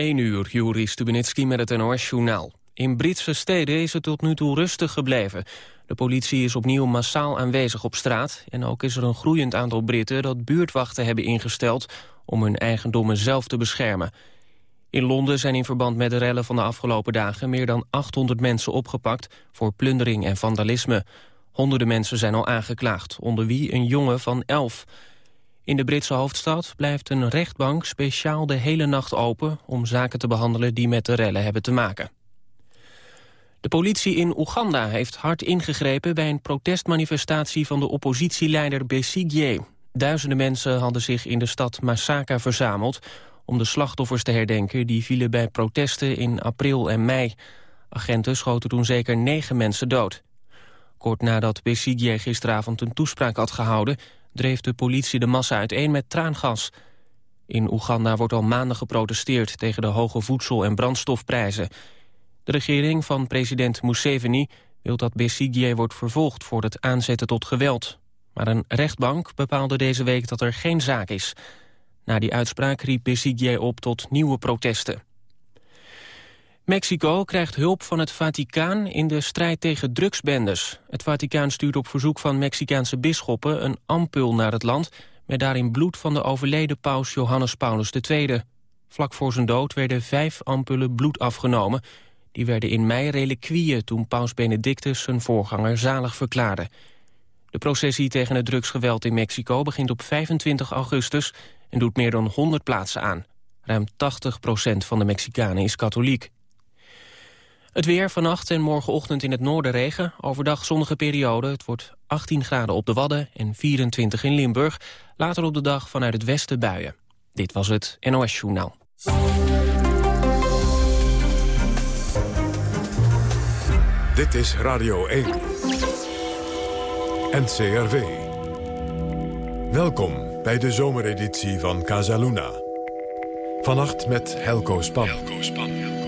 1 uur, Juri Stubenitski met het NOS-journaal. In Britse steden is het tot nu toe rustig gebleven. De politie is opnieuw massaal aanwezig op straat... en ook is er een groeiend aantal Britten dat buurtwachten hebben ingesteld... om hun eigendommen zelf te beschermen. In Londen zijn in verband met de rellen van de afgelopen dagen... meer dan 800 mensen opgepakt voor plundering en vandalisme. Honderden mensen zijn al aangeklaagd, onder wie een jongen van 11... In de Britse hoofdstad blijft een rechtbank speciaal de hele nacht open... om zaken te behandelen die met de rellen hebben te maken. De politie in Oeganda heeft hard ingegrepen bij een protestmanifestatie van de oppositieleider Besigye. Duizenden mensen hadden zich in de stad Masaka verzameld om de slachtoffers te herdenken die vielen bij protesten in april en mei. Agenten schoten toen zeker negen mensen dood. Kort nadat Besigye gisteravond een toespraak had gehouden dreef de politie de massa uiteen met traangas. In Oeganda wordt al maanden geprotesteerd tegen de hoge voedsel- en brandstofprijzen. De regering van president Museveni wil dat Besigye wordt vervolgd voor het aanzetten tot geweld. Maar een rechtbank bepaalde deze week dat er geen zaak is. Na die uitspraak riep Besigye op tot nieuwe protesten. Mexico krijgt hulp van het Vaticaan in de strijd tegen drugsbendes. Het Vaticaan stuurt op verzoek van Mexicaanse bisschoppen een ampul naar het land... met daarin bloed van de overleden paus Johannes Paulus II. Vlak voor zijn dood werden vijf ampullen bloed afgenomen. Die werden in mei reliquieën toen paus Benedictus zijn voorganger zalig verklaarde. De processie tegen het drugsgeweld in Mexico begint op 25 augustus... en doet meer dan 100 plaatsen aan. Ruim 80% van de Mexicanen is katholiek. Het weer vannacht en morgenochtend in het noorden regen. Overdag zonnige periode. Het wordt 18 graden op de Wadden en 24 in Limburg. Later op de dag vanuit het westen buien. Dit was het NOS Journaal. Dit is Radio 1. NCRV. Welkom bij de zomereditie van Casaluna. Vannacht met Helco Span. Helco Span.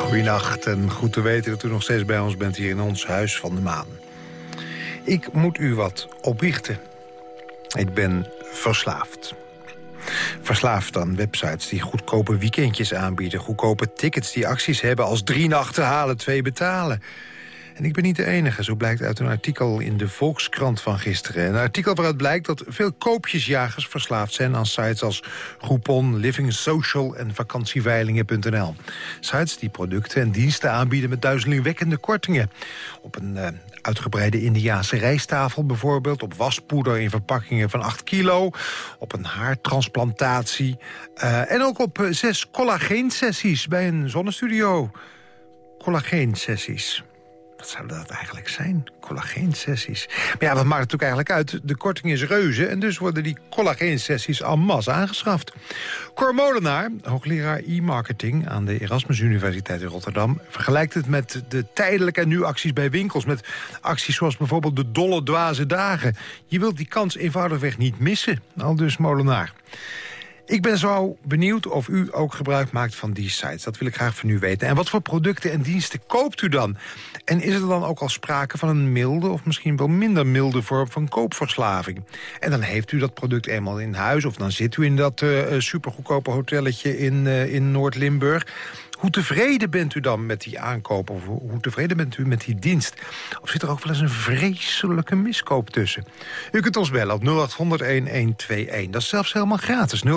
Goedenacht en goed te weten dat u nog steeds bij ons bent hier in ons Huis van de Maan. Ik moet u wat opbiechten. Ik ben verslaafd. Verslaafd aan websites die goedkope weekendjes aanbieden... goedkope tickets die acties hebben als drie nachten halen, twee betalen... En ik ben niet de enige, zo blijkt uit een artikel in de Volkskrant van gisteren. Een artikel waaruit blijkt dat veel koopjesjagers verslaafd zijn... aan sites als Groupon, Living Social en vakantieveilingen.nl. Sites die producten en diensten aanbieden met duizelingwekkende kortingen. Op een uh, uitgebreide Indiaanse rijsttafel bijvoorbeeld... op waspoeder in verpakkingen van 8 kilo... op een haartransplantatie... Uh, en ook op uh, zes collageensessies bij een zonnestudio. Collageensessies. Wat zouden dat eigenlijk zijn? Collageensessies. Maar ja, wat maakt het natuurlijk eigenlijk uit? De korting is reuze en dus worden die collageensessies en masse aangeschaft. Cor Molenaar, hoogleraar e-marketing aan de Erasmus Universiteit in Rotterdam... vergelijkt het met de tijdelijke en nu acties bij winkels. Met acties zoals bijvoorbeeld de dolle dwaze dagen. Je wilt die kans eenvoudigweg niet missen, al dus Molenaar. Ik ben zo benieuwd of u ook gebruik maakt van die sites. Dat wil ik graag van u weten. En wat voor producten en diensten koopt u dan? En is er dan ook al sprake van een milde of misschien wel minder milde vorm van koopverslaving? En dan heeft u dat product eenmaal in huis... of dan zit u in dat uh, supergoedkope hotelletje in, uh, in Noord-Limburg... Hoe tevreden bent u dan met die aankoop? Of hoe tevreden bent u met die dienst? Of zit er ook wel eens een vreselijke miskoop tussen? U kunt ons bellen op 0800-1121. Dat is zelfs helemaal gratis. 0800-1121.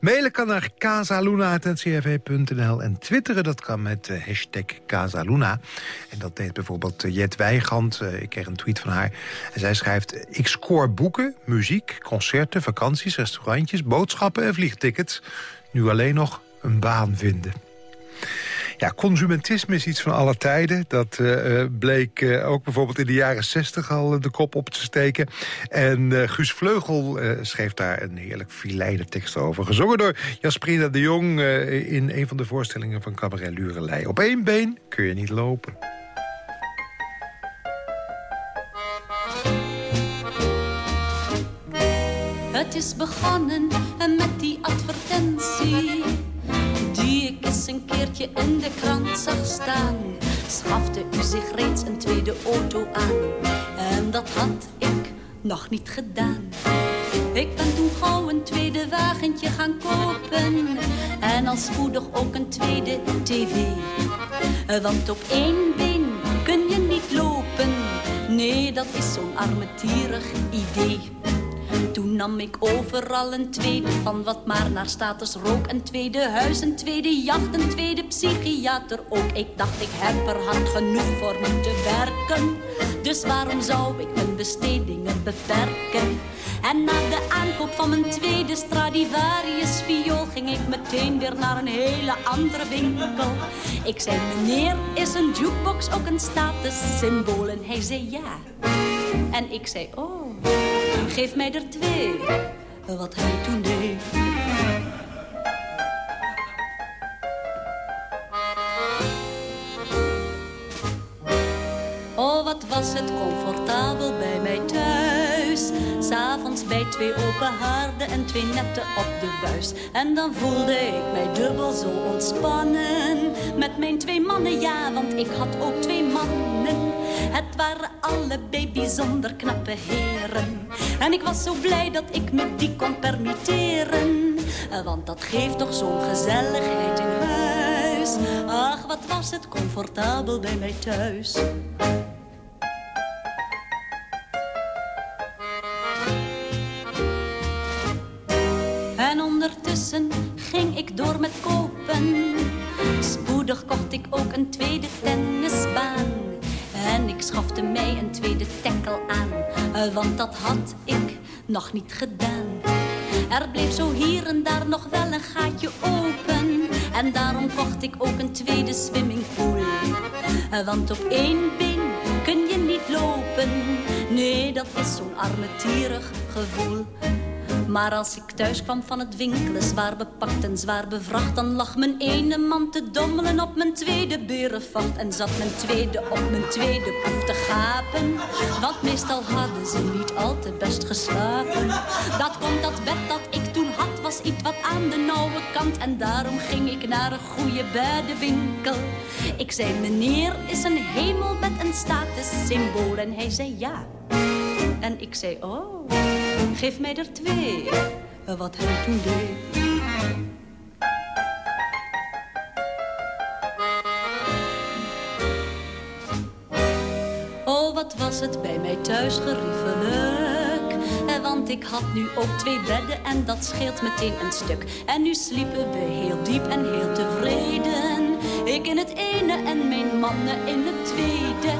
Mailen kan naar casaluna.ncrv.nl. En twitteren dat kan met uh, hashtag Casaluna. En dat deed bijvoorbeeld uh, Jet Weigand. Uh, ik kreeg een tweet van haar. En zij schrijft... Ik scoor boeken, muziek, concerten, vakanties, restaurantjes... boodschappen en vliegtickets. Nu alleen nog een baan vinden. Ja, consumentisme is iets van alle tijden. Dat uh, bleek uh, ook bijvoorbeeld in de jaren zestig al de kop op te steken. En Guus Vleugel schreef daar een heerlijk fileide tekst over. Gezongen door Jasperina de Jong in een van de voorstellingen van Cabaret Lurelei. Op één been kun je niet lopen. Het is begonnen met die advertentie eens een keertje in de krant zag staan. Schafte u zich reeds een tweede auto aan. En dat had ik nog niet gedaan. Ik ben toen gauw een tweede wagentje gaan kopen. En al spoedig ook een tweede tv. Want op één been kun je niet lopen. Nee, dat is zo'n armetierig idee. Toen nam ik overal een tweede van wat maar naar status rook. Een tweede huis, een tweede jacht, een tweede psychiater ook. Ik dacht ik heb er hard genoeg voor moeten werken. Dus waarom zou ik mijn bestedingen beperken? En na de aankoop van mijn tweede Stradivarius viool ging ik meteen weer naar een hele andere winkel. Ik zei, meneer, is een jukebox ook een statussymbool? En hij zei ja. En ik zei, oh, geef mij er twee. Wat hij toen deed. Oh, wat was het comfortabel bij mij thuis. S'avonds bij twee open haarden en twee netten op de buis. En dan voelde ik mij dubbel zo ontspannen. Met mijn twee mannen, ja, want ik had ook twee mannen. Het waren allebei bijzonder knappe heren. En ik was zo blij dat ik me die kon permitteren. Want dat geeft toch zo'n gezelligheid in huis. Ach, wat was het comfortabel bij mij thuis. Dat had ik nog niet gedaan. Er bleef zo hier en daar nog wel een gaatje open. En daarom kocht ik ook een tweede swimmingpool. Want op één been kun je niet lopen. Nee, dat is zo'n armetierig gevoel. Maar als ik thuis kwam van het winkelen, zwaar bepakt en zwaar bevracht... dan lag mijn ene man te dommelen op mijn tweede berenvacht... en zat mijn tweede op mijn tweede poef te gapen. Want meestal hadden ze niet al te best geslapen. Dat komt dat bed dat ik toen had, was iets wat aan de nauwe kant... en daarom ging ik naar een goede beddenwinkel. Ik zei, meneer, is een hemelbed een statussymbool? En hij zei, ja. En ik zei, oh... Geef mij er twee, wat hij toen deed. Oh, wat was het bij mij thuis geriefelijk. Want ik had nu ook twee bedden en dat scheelt meteen een stuk. En nu sliepen we heel diep en heel tevreden. Ik in het ene en mijn mannen in het tweede.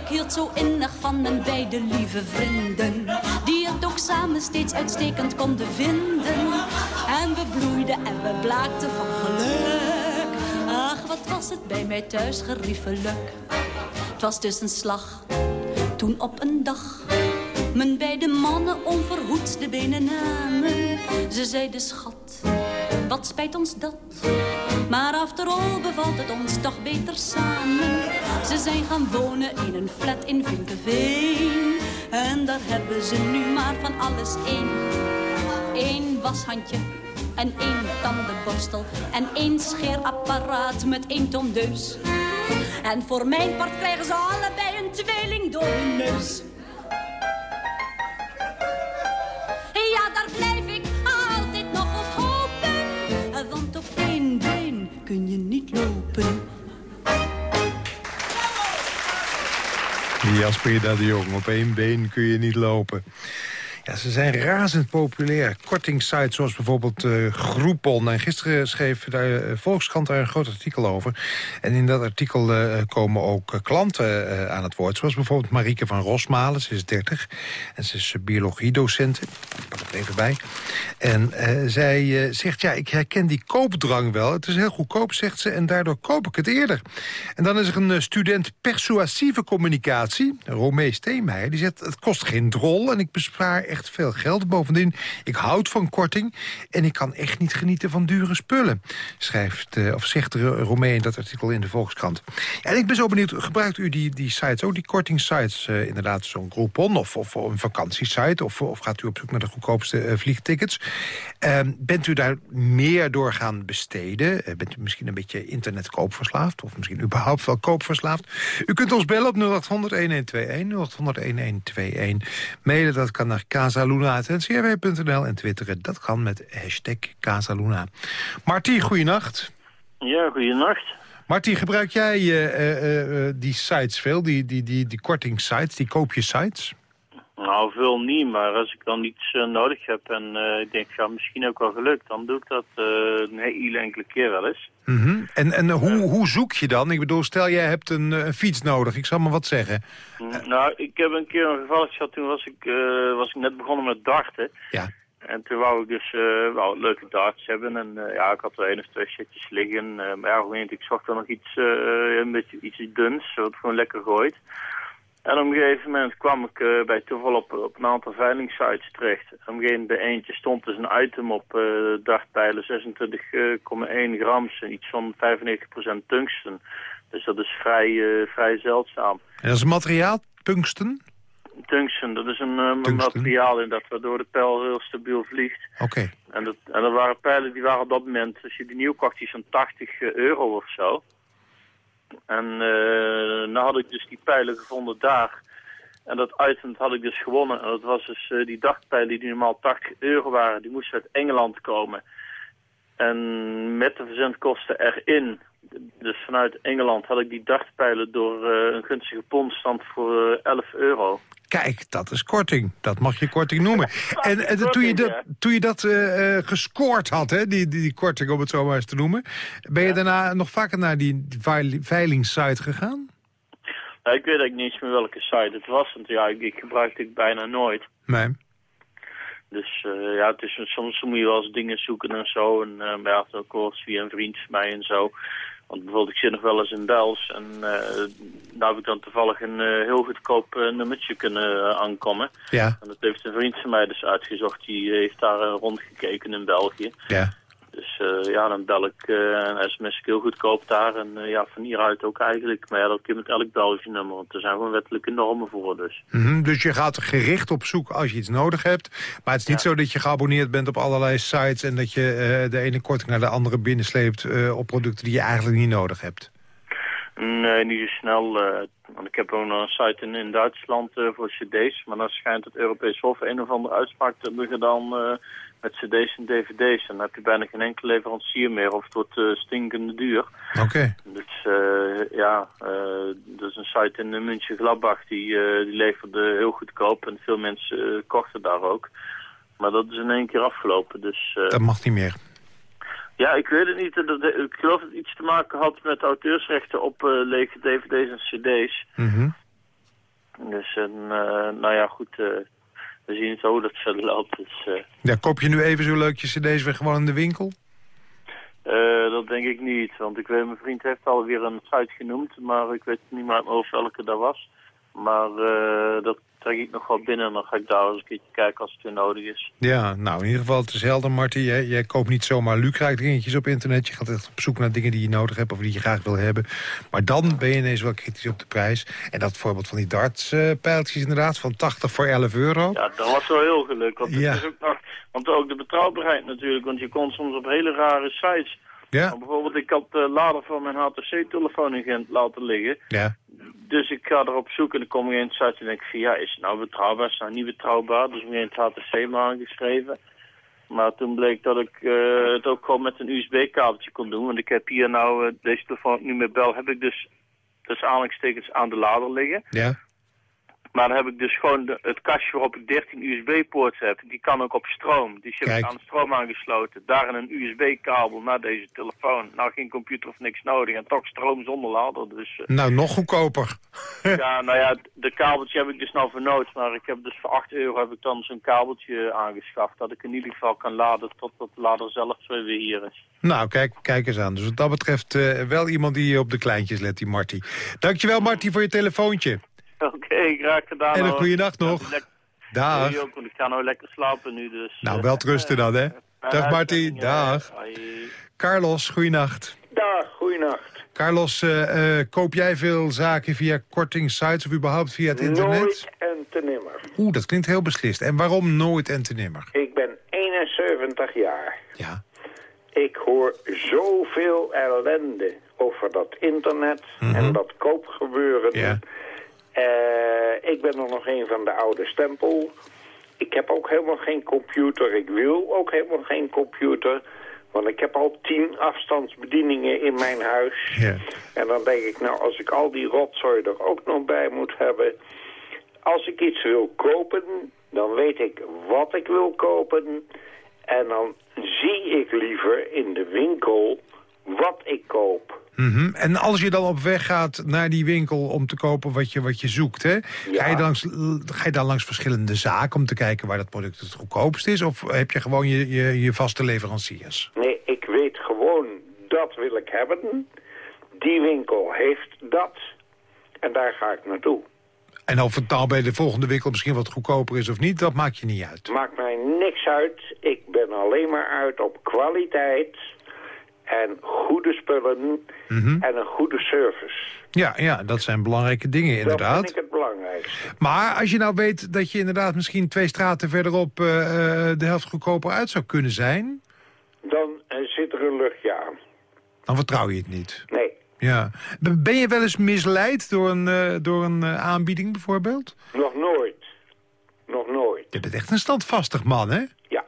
Ik hield zo innig van mijn beide lieve vrienden. Die het ook samen steeds uitstekend konden vinden. En we bloeiden en we blaakten van geluk. Ach, wat was het bij mij thuis geriefelijk. Het was dus een slag, toen op een dag... Mijn beide mannen onverhoeds de benen namen. Ze zeiden, schat, wat spijt ons dat. Maar after all bevalt het ons toch beter samen. Ze zijn gaan wonen in een flat in Vinkenveen. En daar hebben ze nu maar van alles één. Eén washandje en één tandenborstel. En één scheerapparaat met één tondeus. En voor mijn part krijgen ze allebei een tweeling door hun neus. Jasper de Jong, op één been kun je niet lopen. Ja, ze zijn razend populair. Kortingssites zoals bijvoorbeeld uh, Groupon. En gisteren schreef de uh, Volkskrant daar een groot artikel over. En in dat artikel uh, komen ook klanten aan het woord. Zoals bijvoorbeeld Marieke van Rosmalen, ze is 30. En ze is biologiedocent. Ik pak het even bij. En zij zegt, ja, ik herken die koopdrang wel. Het is heel goedkoop, zegt ze, en daardoor koop ik het eerder. En dan is er een student persuasieve communicatie, Romee Steenmeijer. Die zegt, het kost geen drol en ik bespaar echt veel geld. Bovendien, ik houd van korting en ik kan echt niet genieten van dure spullen. Schrijft, uh, of zegt Romee in dat artikel in de Volkskrant. En ik ben zo benieuwd, gebruikt u die, die sites, ook die kortingsites, uh, inderdaad zo'n Groupon of, of een vakantiesite, of, of gaat u op zoek naar de goedkoopste uh, vliegtickets? Ehm, bent u daar meer door gaan besteden? bent u misschien een beetje internetkoopverslaafd? Of misschien überhaupt wel koopverslaafd? U kunt ons bellen op 0800-1121, 0800-1121. Mailen, dat kan naar casaluna.ncrw.nl en twitteren. Dat kan met hashtag Casaluna. Martie, goeienacht. Ja, goeienacht. Martie, gebruik jij uh, uh, die sites veel, die, die, die, die kortingssites, die koopje-sites? Nou, veel niet, maar als ik dan iets uh, nodig heb en uh, ik denk, ja, misschien ook wel gelukt, dan doe ik dat uh, een hele enkele keer wel eens. Mm -hmm. En, en hoe, hoe zoek je dan? Ik bedoel, stel jij hebt een, een fiets nodig, ik zal maar wat zeggen. Mm, nou, ik heb een keer een geval gehad, toen was ik, was ik net begonnen met darten. Ja. En toen wou ik dus wel leuke darts hebben. En ja, ik had er één of twee setjes liggen. maar ja, ik zocht dan nog iets, een beetje iets duns, wat gewoon lekker gooit. En op een gegeven moment kwam ik uh, bij toeval op, op een aantal veilingsites terecht. Op een gegeven moment eentje stond dus een item op uh, dagpijlen 26,1 gram, iets van 95% tungsten. Dus dat is vrij, uh, vrij zeldzaam. En dat is materiaal, tungsten? Tungsten, dat is een tungsten. materiaal in dat waardoor de pijl heel stabiel vliegt. Oké. Okay. En, dat, en dat waren pijlen die waren op dat moment, als je die nieuw kocht, die zo'n 80 euro of zo. En uh, nou had ik dus die pijlen gevonden daar. En dat item had ik dus gewonnen. En dat was dus uh, die dagpijlen die normaal 80 euro waren. Die moesten uit Engeland komen. En met de verzendkosten erin, dus vanuit Engeland, had ik die dagpijlen door uh, een gunstige pondstand voor 11 euro. Kijk, dat is korting. Dat mag je korting noemen. en, en toen je dat, toen je dat uh, gescoord had, hè, die, die, die, korting om het zo maar eens te noemen... ben je ja. daarna nog vaker naar die veilingssite gegaan? Nou, ik weet eigenlijk niet meer welke site het was. Want ja, ik, ik gebruikte het bijna nooit. Nee. Dus uh, ja, het is, soms moet je wel eens dingen zoeken en zo. En uh, ja, ook via een vriend van mij en zo. Want bijvoorbeeld, ik zit nog wel eens in Bels en uh, daar heb ik dan toevallig een uh, heel goedkoop uh, nummertje kunnen aankomen. Ja. En dat heeft een vriend van mij dus uitgezocht, die heeft daar rondgekeken in België. Ja. Dus ja, dan bel ik en sms ik heel goedkoop daar en ja, van hieruit ook eigenlijk. Maar ja, dat kun je met elk Belgisch nummer, want er zijn gewoon wettelijke normen voor dus. Mm -hmm, dus je gaat gericht op zoek als je iets nodig hebt. Maar het is niet ja. zo dat je geabonneerd bent op allerlei sites... en dat je de ene korting naar de andere binnensleept op producten die je eigenlijk niet nodig hebt. Nee, niet zo snel. Uh, want ik heb ook nog een site in, in Duitsland uh, voor cd's. Maar dan schijnt het Europees Hof een of andere uitspraak te hebben gedaan uh, met cd's en dvd's. En dan heb je bijna geen enkele leverancier meer of het wordt stinkende duur. Oké. Okay. Dus ja, dat is een site in München Gladbach die, die leverde heel goedkoop. En veel mensen kochten daar ook. Maar dat is in één keer afgelopen. Dus, dat mag niet meer. Ja, ik weet het niet. Ik geloof dat het iets te maken had met auteursrechten op uh, lege dvd's en cd's. Mm -hmm. Dus uh, nou ja, goed. We zien zo dat verder loopt. Dus, ja, koop je nu even zo leuk je cd's weer gewoon in de winkel? dat denk ik niet. Want ik weet, mijn vriend heeft alweer een site genoemd. Maar ik weet niet meer over welke dat was. Maar dat trek ik nog wel binnen en dan ga ik daar eens een keertje kijken als het weer nodig is. Ja, nou in ieder geval, het is helder Martin. Jij, jij koopt niet zomaar lucrijk dingetjes op internet. Je gaat echt op zoek naar dingen die je nodig hebt of die je graag wil hebben. Maar dan ben je ineens wel kritisch op de prijs. En dat voorbeeld van die dartspijltjes uh, inderdaad, van 80 voor 11 euro. Ja, dat was wel heel geluk. Want, ja. is ook nog, want ook de betrouwbaarheid natuurlijk. Want je kon soms op hele rare sites... Ja. bijvoorbeeld, ik had de lader van mijn HTC-telefoon in Gent laten liggen. Ja. Dus ik ga erop zoeken en dan kom ik in het site en denk ik van ja, is het nou betrouwbaar, is het nou niet betrouwbaar? Dus ik heb het HTC maar aangeschreven. Maar toen bleek dat ik uh, het ook gewoon met een USB-kabeltje kon doen. Want ik heb hier nou, uh, deze telefoon nu met bel, heb ik dus, dus aanhalingstekens aan de lader liggen. Ja. Maar dan heb ik dus gewoon de, het kastje waarop ik 13 USB-poorts heb. Die kan ook op stroom. Je hebt aan de stroom aangesloten. Daar een USB-kabel naar deze telefoon. Nou, geen computer of niks nodig. En toch stroom zonder lader. Dus, uh, nou, nog goedkoper. ja, nou ja, de kabeltje heb ik dus nou voor nood. Maar ik heb dus voor 8 euro heb ik dan zo'n kabeltje aangeschaft. Dat ik in ieder geval kan laden totdat de lader zelf weer hier is. Nou, kijk, kijk eens aan. Dus wat dat betreft uh, wel iemand die op de kleintjes let, die Marty. Dankjewel, Marty, voor je telefoontje. Oké, okay, graag gedaan. En een goede nacht nog. Ja, Dag. Ook, ik ga nou lekker slapen nu, dus... Nou, wel rusten dan, hè. Dag, Marty. Dag. Carlos, goeienacht. Dag, goeienacht. Carlos, uh, uh, koop jij veel zaken via kortingsites of überhaupt via het internet? Nooit en te nimmer. Oeh, dat klinkt heel beslist. En waarom nooit en te nimmer? Ik ben 71 jaar. Ja. Ik hoor zoveel ellende over dat internet mm -hmm. en dat koopgebeuren. Ja. Uh, ik ben er nog een van de oude stempel. ik heb ook helemaal geen computer. Ik wil ook helemaal geen computer. Want ik heb al tien afstandsbedieningen in mijn huis. Ja. En dan denk ik, nou, als ik al die rotzooi er ook nog bij moet hebben... Als ik iets wil kopen, dan weet ik wat ik wil kopen. En dan zie ik liever in de winkel wat ik koop. Mhm. En als je dan op weg gaat naar die winkel om te kopen wat je, wat je zoekt... Hè, ga, je dan langs, ga je dan langs verschillende zaken om te kijken waar dat product het goedkoopst is? Of heb je gewoon je, je, je vaste leveranciers? Nee, ik weet gewoon, dat wil ik hebben. Die winkel heeft dat. En daar ga ik naartoe. En of het nou bij de volgende winkel misschien wat goedkoper is of niet, dat maakt je niet uit. Maakt mij niks uit. Ik ben alleen maar uit op kwaliteit en goede spullen Mhm. en een goede service. Ja, ja, dat zijn belangrijke dingen Dat inderdaad. vind ik het belangrijkste. Maar als je nou weet dat je inderdaad misschien twee straten verderop... eh, eh, de helft goedkoper uit zou kunnen zijn... Dan eh, zit er een luchtje aan. dan vertrouw je het niet. Nee, Ja. Ben je wel eens misleid door een, door een aanbieding bijvoorbeeld? nog nooit. Nog nooit. Je bent echt een standvastig man, hè? Ja.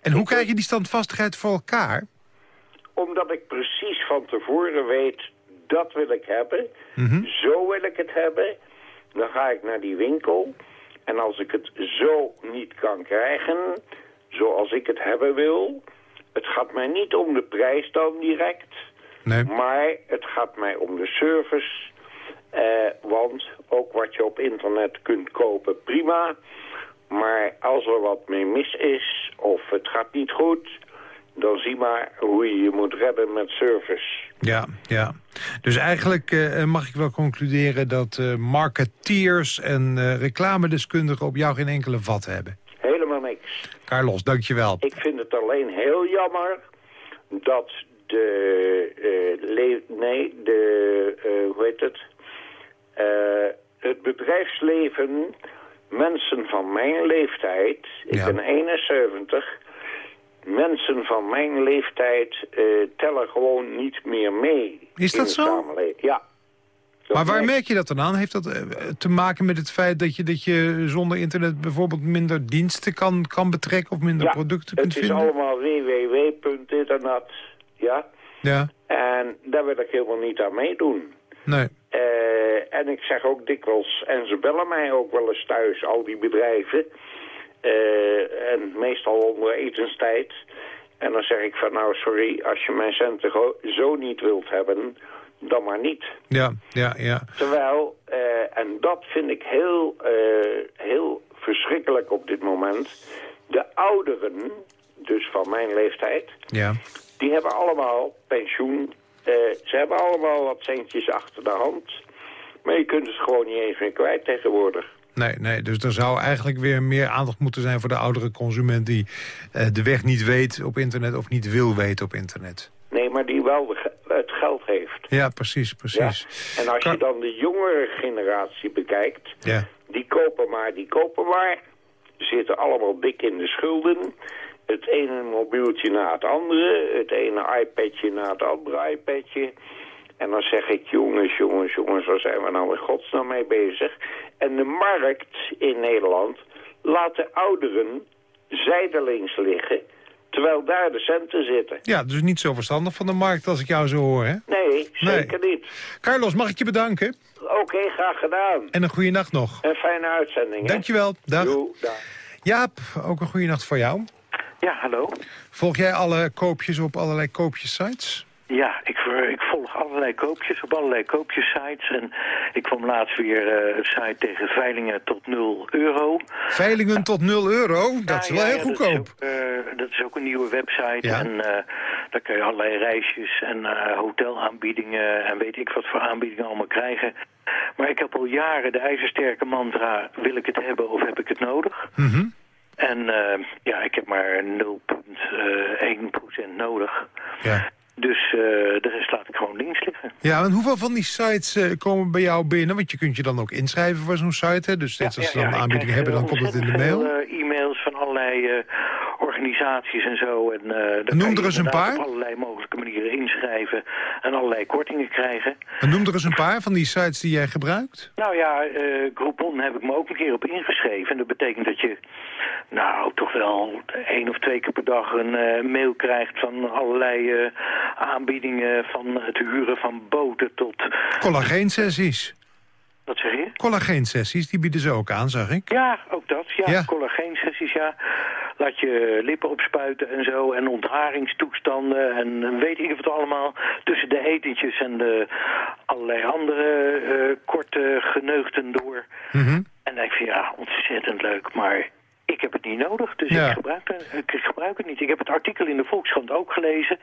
En hoe krijg je die standvastigheid voor elkaar? Omdat ik precies van tevoren weet, dat wil ik hebben. Mhm. Zo wil ik het hebben. Dan ga ik naar die winkel. En als ik het zo niet kan krijgen, zoals ik het hebben wil... Het gaat mij niet om de prijs dan direct... Nee. Maar het gaat mij om de service. Eh, want ook wat je op internet kunt kopen, prima. Maar als er wat mee mis is of het gaat niet goed... dan zie maar hoe je je moet redden met service. Ja, ja. Dus eigenlijk eh, mag ik wel concluderen dat eh, marketeers en eh, reclamedeskundigen op jou geen enkele vat hebben. Helemaal niks. Carlos, dankjewel. Ik vind het alleen heel jammer dat de... eh, nee, de... eh, hoe heet het? Eh, het bedrijfsleven... Mensen van mijn leeftijd... Ik Ja. ben 71... Mensen van mijn leeftijd eh, tellen gewoon niet meer mee. Is dat zo? samenleving. Ja. Dat Maar waar merk- je dat dan aan? Heeft dat eh, te maken met het feit dat je, dat je zonder internet bijvoorbeeld minder diensten kan, kan betrekken of minder Ja, producten kunt Het is vinden? allemaal www.internet. Ja. Ja, En daar wil ik helemaal niet aan meedoen. nee. Eh, en ik zeg ook dikwijls, en ze bellen mij ook wel eens thuis, al die bedrijven. Eh, en meestal onder etenstijd. En dan zeg ik van, nou sorry, als je mijn centen zo niet wilt hebben, dan maar niet. Ja, ja, ja. Terwijl, eh, en dat vind ik heel, eh, heel verschrikkelijk op dit moment, de ouderen, dus van mijn leeftijd, ja. die hebben allemaal pensioen. Ze hebben allemaal wat centjes achter de hand. Maar je kunt het gewoon niet eens meer kwijt tegenwoordig. Nee, nee, dus er zou eigenlijk weer meer aandacht moeten zijn voor de oudere consument... die eh, de weg niet weet op internet of niet wil weten op internet. Nee, maar die wel het geld heeft. Ja, precies, Ja? precies. En als Kan- je dan de jongere generatie bekijkt... Ja, die kopen maar, die kopen maar. Zitten allemaal dik in de schulden. Het ene mobieltje na het andere. Het ene iPadje na het andere iPadje. En dan zeg ik, jongens, jongens, jongens, waar zijn we nou in godsnaam mee bezig? En de markt in Nederland laat de ouderen zijdelings liggen... terwijl daar de centen zitten. ja dus niet zo verstandig van de markt als ik jou zo hoor, hè? Nee, zeker niet. Carlos, mag ik je bedanken? Oké, graag gedaan. En een goede nacht nog. Een fijne uitzending, hè? Dankjewel, dag. Joe, dag. Jaap, ook een goede nacht voor jou. Ja, hallo. Volg jij alle koopjes op allerlei koopjessites? Ja, ik, ver- ik volg allerlei koopjes op allerlei koopjessites. En ik kwam laatst weer eh, een site tegen veilingen tot 0 euro. Veilingen tot 0 euro, dat is wel ja, heel goedkoop. Dat is, ook, eh, dat is ook een nieuwe website. Ja. En eh, daar kun je allerlei reisjes en eh, hotelaanbiedingen en weet ik wat voor aanbiedingen allemaal krijgen. Maar ik heb al jaren de ijzersterke mantra, wil ik het hebben of heb ik het nodig? Mhm. En eh, ja, ik heb maar 0,1% nodig. ja. Dus eh, de rest laat ik gewoon links liggen. ja, en hoeveel van die sites eh, komen bij jou binnen? Want je kunt je dan ook inschrijven voor zo'n site, hè? Dus steeds als ze dan een ik aanbieding krijg, hebben, dan komt het in de mail. veel, eh, e-mails van allerlei organisaties en zo. En, eh, daar Noem er eens een paar. op allerlei mogelijke manieren inschrijven. en allerlei kortingen krijgen. En noem er eens een paar van die sites die jij gebruikt. Nou ja, uh, Groupon heb ik me ook een keer op ingeschreven. En dat betekent dat je nou toch wel één of twee keer per dag een uh, mail krijgt van allerlei uh, aanbiedingen van het huren van boten tot... Collageensessies. Wat zeg je? Collageensessies, die bieden ze ook aan, zag ik. Ja, ook dat. Ja, Ja. collageensessies, ja. Laat je lippen opspuiten en zo. En ontharingstoestanden en weet ik wat allemaal. Tussen de etentjes en de allerlei andere eh, korte geneugten door. Mhm. En dan denk ik van ja, ontzettend leuk, maar ik heb het niet nodig, dus Ja. ik, gebruik, het- ik gebruik het niet. Ik heb het artikel in de Volkskrant ook gelezen.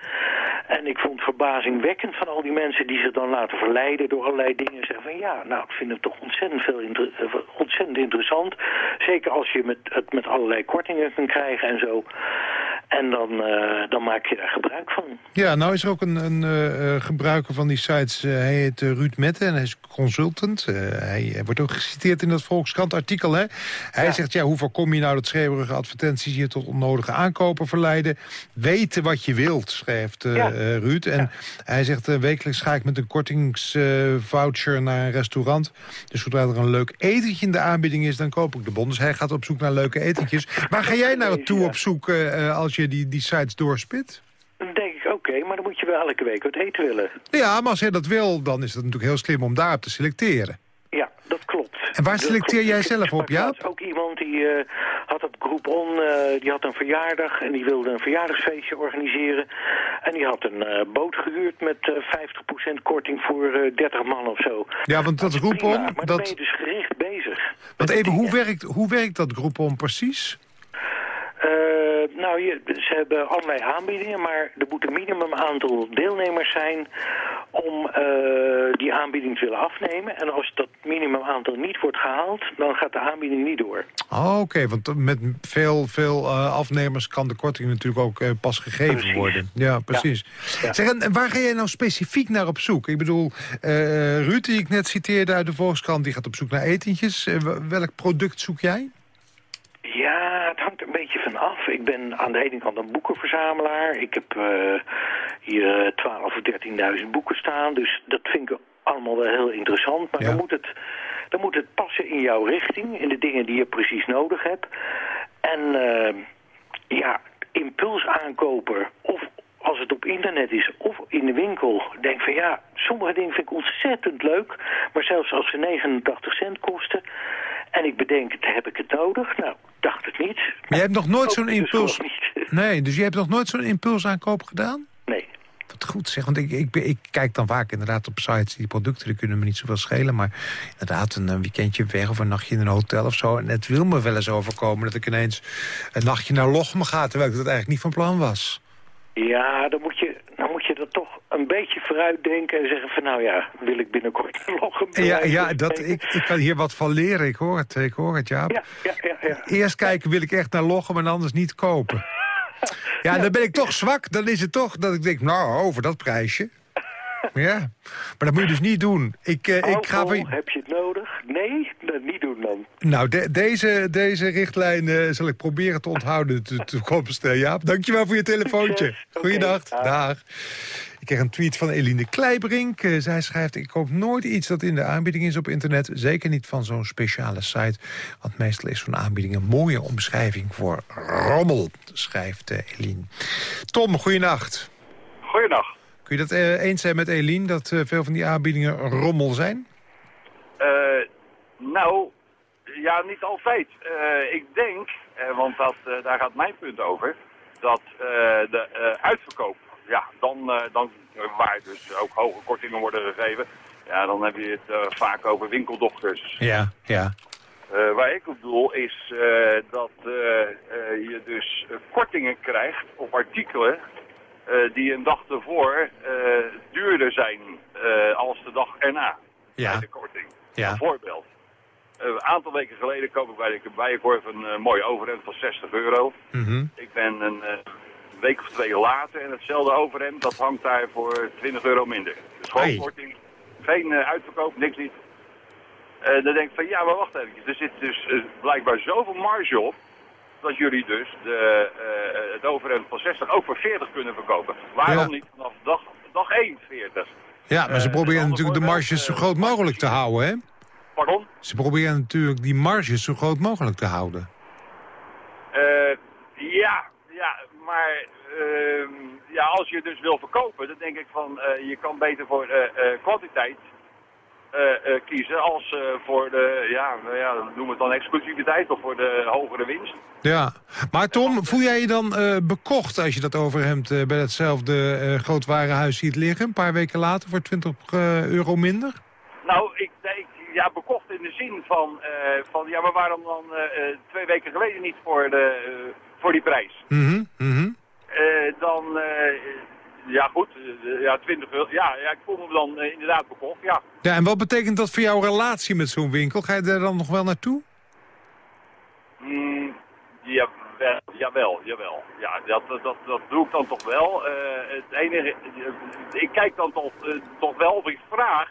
En ik vond het verbazingwekkend van al die mensen die zich dan laten verleiden door allerlei dingen. En zeggen van ja, nou ik vind het toch ontzettend, veel inter- eh, ontzettend interessant. Zeker als je met, het met allerlei kortingen kan krijgen en zo. En dan, eh, dan maak je daar gebruik van. Ja, nou is er ook een, een eh, eh, gebruiker van die sites. hij heet Ruud Mette en hij is consultant. Hij, hij wordt ook geciteerd in dat Volkskrant-artikel. hè. Hij Ja. zegt, ja, hoe voorkom je nou dat schreeuwerige advertenties... je tot onnodige aankopen verleiden? Weten wat je wilt, schrijft Ja. Ruud. En hij zegt, wekelijks ga ik met een kortingsvoucher naar een restaurant. Dus zodra er een leuk etentje in de aanbieding is... dan koop ik de bon. Dus hij gaat op zoek naar leuke etentjes. Waar ga jij nou toe op zoek als je die, die sites doorspit? Dan denk ik, oké, maar dan moet je wel elke week wat eten willen. Ja, maar als hij dat wil, dan is het natuurlijk heel slim om daarop te selecteren. Ja, dat klopt. En waar Dat selecteer jij zelf op, Jaap? laatst Ook iemand die eh, had op Groupon, eh die had een verjaardag en die wilde een verjaardagsfeestje organiseren. En die had een eh, boot gehuurd met eh 50% korting voor eh 30 man of zo. Ja, want dat is Groupon, prima, Maar dan ben dat... je dus gericht bezig. Want even, hoe werkt, hoe werkt dat Groupon precies? Eh, nou, je, ze hebben allerlei aanbiedingen, maar er moet een minimum aantal deelnemers zijn om eh, die aanbieding te willen afnemen. En als dat minimum aantal niet wordt gehaald, dan gaat de aanbieding niet door. Oh, Oké, want met veel, veel eh, afnemers kan de korting natuurlijk ook pas gegeven Precies. worden. Ja, precies. Ja. Zeg, en, waar ga jij nou specifiek naar op zoek? Ik bedoel, Ruud, die ik net citeerde uit de Volkskrant... die gaat op zoek naar etentjes. Welk product zoek jij? Ja, hangt er een beetje van af. Ik ben aan de ene kant een boekenverzamelaar. Ik heb eh, hier 12.000 of 13.000 boeken staan. Dus dat vind ik allemaal wel heel interessant. Maar Ja. dan, moet het, dan moet het passen in jouw richting. In de dingen die je precies nodig hebt. En eh, ja, impuls aankopen. Of als het op internet is of in de winkel. Denk van ja, sommige dingen vind ik ontzettend leuk. Maar zelfs als ze 89 cent kosten. En ik bedenk, heb ik het nodig? Nou, dacht het niet. Maar jij hebt nog nooit zo'n impuls... Nee, dus je hebt nog nooit zo'n impulsaankoop gedaan? Nee. Wat goed zeg, want ik, ik, ik kijk dan vaak inderdaad op sites die producten, die kunnen me niet zoveel schelen. Maar inderdaad een, een weekendje weg of een nachtje in een hotel of zo. En het wil me wel eens overkomen dat ik ineens een nachtje naar Lochem ga, terwijl ik dat eigenlijk niet van plan was. Ja, dan moet je, moet je er toch een beetje vooruit denken en zeggen van nou ja, wil ik binnenkort Lochem? bij Ja, ja dat, ik, ik kan hier wat van leren, ik hoor het, ik hoor het, Jaap. Ja, ja, ja, ja. Eerst kijken, wil ik echt naar Lochem en anders niet kopen. Ja, dan ben ik toch zwak. Dan is het toch dat ik denk, nou, over dat prijsje. Ja, maar dat moet je dus niet doen. Ik, eh, ik ga heb je het nodig? Nee, doen dan. Nou, de- deze, deze richtlijn eh, zal ik proberen te onthouden de toekomst, eh, Jaap. Dankjewel voor je telefoontje. Goeiedag. dag. Dag. Ik kreeg een tweet van Eline Kleibrink. Eh, zij schrijft, ik koop nooit iets dat in de aanbieding is op internet. Zeker niet van zo'n speciale site. Want meestal is zo'n aanbieding een mooie omschrijving voor rommel, schrijft eh, Eline. Tom, goeienacht. Goeiedag. Kun je dat eens zijn met Eline, dat veel van die aanbiedingen rommel zijn? Nou, ja, niet altijd. Eh, ik denk, eh, want dat, eh, daar gaat mijn punt over, dat de uitverkoop, ja, dan, dan waar dus ook hoge kortingen worden gegeven, ja, dan heb je het vaak over winkeldochters. Ja, ja. Waar ik op bedoel is dat je dus kortingen krijgt op artikelen die een dag ervoor duurder zijn als de dag erna Ja. bij de korting. Ja. Bijvoorbeeld, een aantal weken geleden koop ik bij de Bijenkorf een eh, mooi overhemd van 60 euro. Mhm. Ik ben een eh, week of twee later en hetzelfde overhemd, dat hangt daar voor 20 euro minder. Dus gewoon Hey. korting, geen eh, uitverkoop, niks niet. Eh, dan denk ik van, ja, maar wacht even. Er zit dus eh, blijkbaar zoveel marge op, dat jullie dus de, eh, het overhemd van 60 ook voor 40 kunnen verkopen. Waarom Ja. niet vanaf dag, dag 1,40. Ja, maar ze Eh, proberen natuurlijk de marges zo groot eh, mogelijk te houden, hè? Pardon? Ze proberen natuurlijk die marges zo groot mogelijk te houden. Eh, ja, ja, maar ehm, ja, als je dus wil verkopen, dan denk ik van eh, je kan beter voor eh, kwantiteit kiezen als voor de, ja, nou ja, noem het dan exclusiviteit of voor de hogere winst. Ja, maar Tom, voel jij je dan bekocht als je dat overhemd bij hetzelfde eh grootwarenhuis ziet liggen... een paar weken later voor 20 eh, euro minder? Nou, ik denk, ja, bekocht in de zin van, eh, van ja, maar waarom dan eh, eh, twee weken geleden niet voor, de, voor die prijs? Mhm, mhm. Dan, ja goed, ja, 20 euro, ja, ja, ik voel me dan inderdaad bekocht, ja. Ja, en wat betekent dat voor jouw relatie met zo'n winkel? Ga je daar dan nog wel naartoe? Mm, jawel, jawel, jawel. Ja, dat, dat, dat, doe ik dan toch wel. Het enige, ik kijk dan toch, toch wel of ik vraag,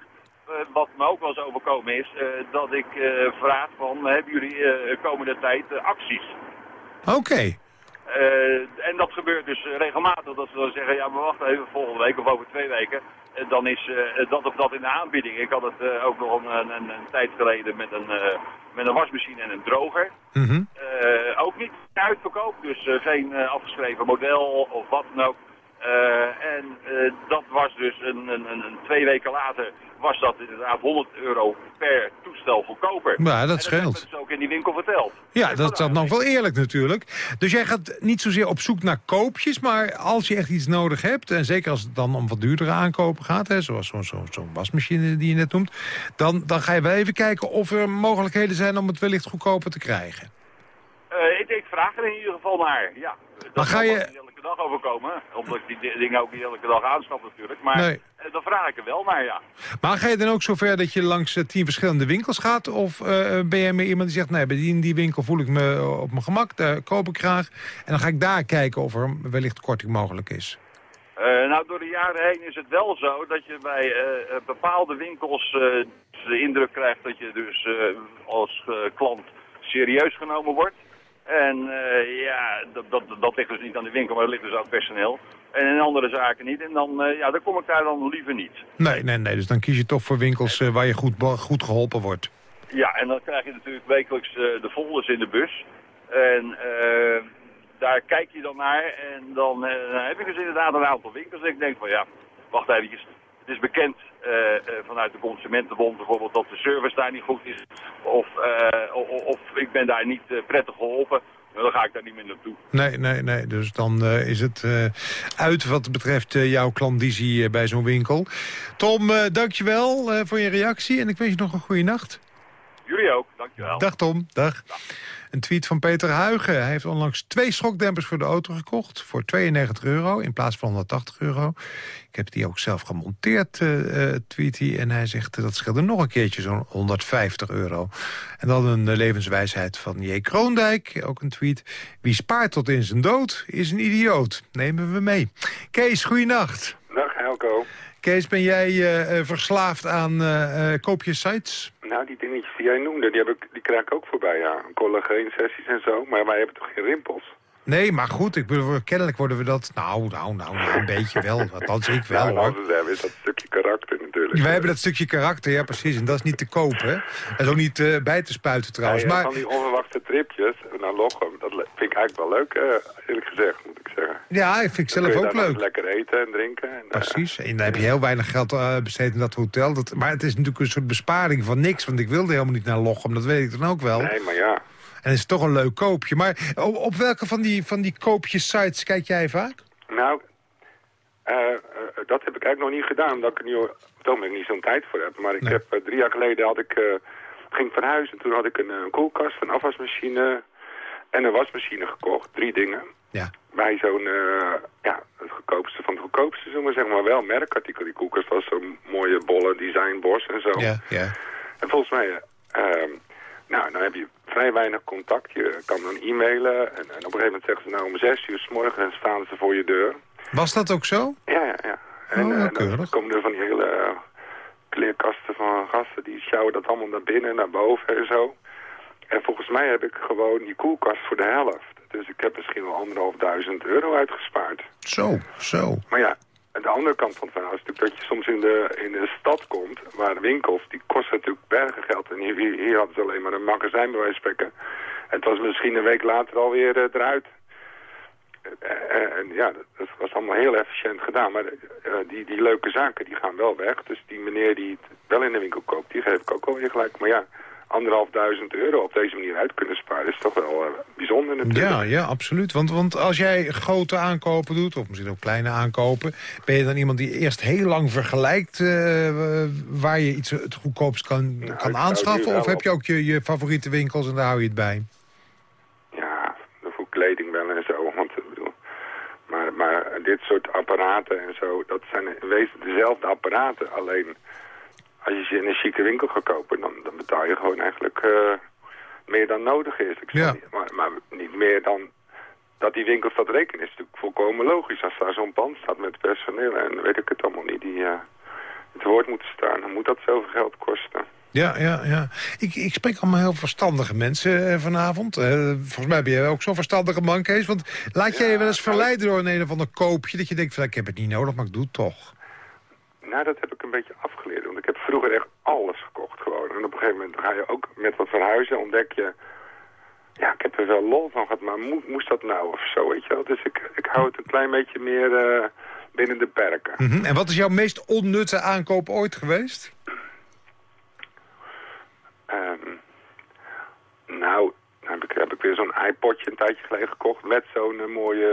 wat me ook wel eens overkomen is, eh, dat ik eh, vraag van, hebben jullie eh komende tijd eh, acties? Oké. Eh, en dat gebeurt dus eh, regelmatig, dat ze dan zeggen, ja maar wacht even, volgende week of over twee weken, eh, dan is eh, dat of dat in de aanbieding. Ik had het eh, ook nog een, een, een, tijd geleden met een, eh, met een wasmachine en een droger. Mhm. Eh, ook niet uitverkoop, dus eh, geen eh, afgeschreven model of wat dan ook. Eh, en eh, was dus een, een, een, twee weken later was dat inderdaad 100 euro per toestel goedkoper. Ja, dat En dat scheelt. me dus ook in die winkel verteld. Ja, dat vond is dan nog wel eerlijk natuurlijk. Dus jij gaat niet zozeer op zoek naar koopjes... maar als je echt iets nodig hebt... en zeker als het dan om wat duurdere aankopen gaat... Hè, zoals zo'n zo, zo'n wasmachine die je net noemt... Dan, dan ga je wel even kijken of er mogelijkheden zijn... om het wellicht goedkoper te krijgen. Eh, ik, ik vraag er in ieder geval naar, ja. Dat Maar ga je- niet elke dag overkomen, omdat ik die di- dingen ook niet elke dag aanschaf natuurlijk. Maar Nee. eh, dan vraag ik er wel naar, ja. Maar ga je dan ook zover dat je langs eh, tien verschillende winkels gaat? Of ben jij meer iemand die zegt... nee, bij die, in die winkel voel ik me op mijn gemak, daar koop ik graag... en dan ga ik daar kijken of er wellicht korting mogelijk is. Nou, door de jaren heen is het wel zo dat je bij bepaalde winkels de indruk krijgt dat je dus als klant serieus genomen wordt. En eh, ja, dat, dat, dat ligt dus niet aan de winkel, maar dat ligt dus aan het personeel. En in andere zaken niet. En dan, eh, ja, dan kom ik daar dan liever niet. Nee, nee, nee. Dus dan kies je toch voor winkels eh, waar je goed, goed geholpen wordt. Ja, en dan krijg je natuurlijk wekelijks de folders in de bus. En daar kijk je dan naar. En dan, dan heb ik dus inderdaad een aantal winkels. En ik denk van ja, wacht eventjes. Het is bekend eh, eh, vanuit de Consumentenbond bijvoorbeeld dat de service daar niet goed is. Of, eh, of ik ben daar niet prettig geholpen. Nou, dan ga ik daar niet meer naartoe. Nee, nee, nee. Dus dan is het uit wat betreft jouw klandizie bij zo'n winkel. Tom, dankjewel voor je reactie. En ik wens je nog een goede nacht. Jullie ook, dankjewel. Dag Tom, dag. Een tweet van Peter Huigen. Hij heeft onlangs twee schokdempers voor de auto gekocht. Voor 92 euro in plaats van 180 euro. Ik heb die ook zelf gemonteerd, eh, tweet hij. En hij zegt eh, dat scheelde nog een keertje zo'n 150 euro. En dan een levenswijsheid van J. Kroondijk. Ook een tweet. Wie spaart tot in zijn dood is een idioot. Nemen we mee. Kees, goeienacht. Dag Helco. Kees, ben jij eh, eh, verslaafd aan eh eh, koopjessites? Nou, die dingetjes die jij noemde, die, heb ik, die krijg ik ook voorbij, ja. Collageen-sessies en zo. Maar wij hebben toch geen rimpels? Nee, maar goed, ik bedoel, kennelijk worden we dat... Nou, nou, nou, nou, een beetje wel. Althans, ik wel, nou, hoor. als we hebben, is dat stukje karakter natuurlijk. Wij hebben dat stukje karakter, ja precies. En dat is niet te kopen. hè. Dat is ook niet bij te spuiten trouwens. Ja, ja, Maar van die onverwachte tripjes naar Lochem, dat vind ik eigenlijk wel leuk, eerlijk gezegd, moet ik zeggen. ja, ik vind ik zelf ook leuk. lekker eten en drinken. En, eh, Precies. En dan heb je heel weinig geld eh, besteed in dat hotel. Dat, maar het is natuurlijk een soort besparing van niks. Want ik wilde helemaal niet naar Lochem, dat weet ik dan ook wel. nee, maar ja. En het is toch een leuk koopje. Maar op, op welke van die, van die koopjesites kijk jij vaak? Nou, eh, eh, dat heb ik eigenlijk nog niet gedaan, omdat ik nu ogenblik niet zo'n tijd voor heb. Maar ik Nee. heb eh, drie jaar geleden had ik, eh, ging verhuizen. Toen had ik een, eh, koelkast, een afwasmachine en een wasmachine gekocht. Drie dingen. Ja. Bij zo'n, eh, ja, het goedkoopste van het goedkoopste, zullen we zeggen. Maar wel merkartikel. Die koelkast was zo'n mooie bolle designbos en zo. Ja, ja. En volgens mij, eh, ehm, nou, dan heb je vrij weinig contact. Je kan dan e-mailen. En, en op een gegeven moment zeggen ze, nou, om zes uur s morgens staan ze voor je deur. Was dat ook zo? Ja, ja, ja. En Oh, eh, wel dan komen er van die hele kleerkasten van gasten, die sjouwen dat allemaal naar binnen, naar boven en zo. En volgens mij heb ik gewoon die koelkast voor de helft. Dus ik heb misschien wel anderhalf duizend euro uitgespaard. Zo, zo. Maar ja, de andere kant van het verhaal is natuurlijk dat je soms in de, in de stad komt, waar winkels, die kosten natuurlijk bergen geld. En hier, hier, hadden ze alleen maar een magazijn bij wijze van spreken. En het was misschien een week later alweer uh, eruit. Uh, en ja, dat, was allemaal heel efficiënt gedaan. Maar uh, die, die leuke zaken, die gaan wel weg. Dus die meneer die het wel in de winkel koopt, die geef ik ook wel weer gelijk. Maar ja, anderhalfduizend euro op deze manier uit kunnen sparen... is toch wel uh, bijzonder natuurlijk. Ja, ja, absoluut. Want, want als jij grote aankopen doet, of misschien ook kleine aankopen... ben je dan iemand die eerst heel lang vergelijkt... Uh, waar je iets het goedkoopst kan, nou, kan aanschaffen? Of heb je ook je, je favoriete winkels en daar hou je het bij? Ja, voor kleding wel en zo. Want, bedoel, maar, maar dit soort apparaten en zo... dat zijn in wezen dezelfde apparaten, alleen als je ze in een chique winkel gaat kopen, dan, dan betaal je gewoon eigenlijk uh, meer dan nodig is. Ik ja. niet, maar, maar, niet meer dan dat die winkels dat rekenen is natuurlijk volkomen logisch. Als daar zo'n pand staat met personeel en weet ik het allemaal niet, die uh, het woord moeten staan, dan moet dat zoveel geld kosten. Ja, ja, ja. Ik, ik spreek allemaal heel verstandige mensen uh, vanavond. Uh, volgens mij ben jij ook zo'n verstandige man, Kees. Want laat jij je wel eens verleiden door een een of ander koopje... dat je denkt, van, ik heb het niet nodig, maar ik doe het toch. Nou, dat heb ik een beetje afgeleerd. Want ik heb vroeger echt alles gekocht gewoon. En op een gegeven moment ga je ook met wat verhuizen, ontdek je... Ja, ik heb er wel lol van gehad, maar mo moest dat nou of zo, weet je wel? Dus ik, ik hou het een klein beetje meer uh, binnen de perken. Mm -hmm. En wat is jouw meest onnutte aankoop ooit geweest? Um, nou, heb ik, heb ik weer zo'n iPodje een tijdje geleden gekocht... met zo'n uh, mooie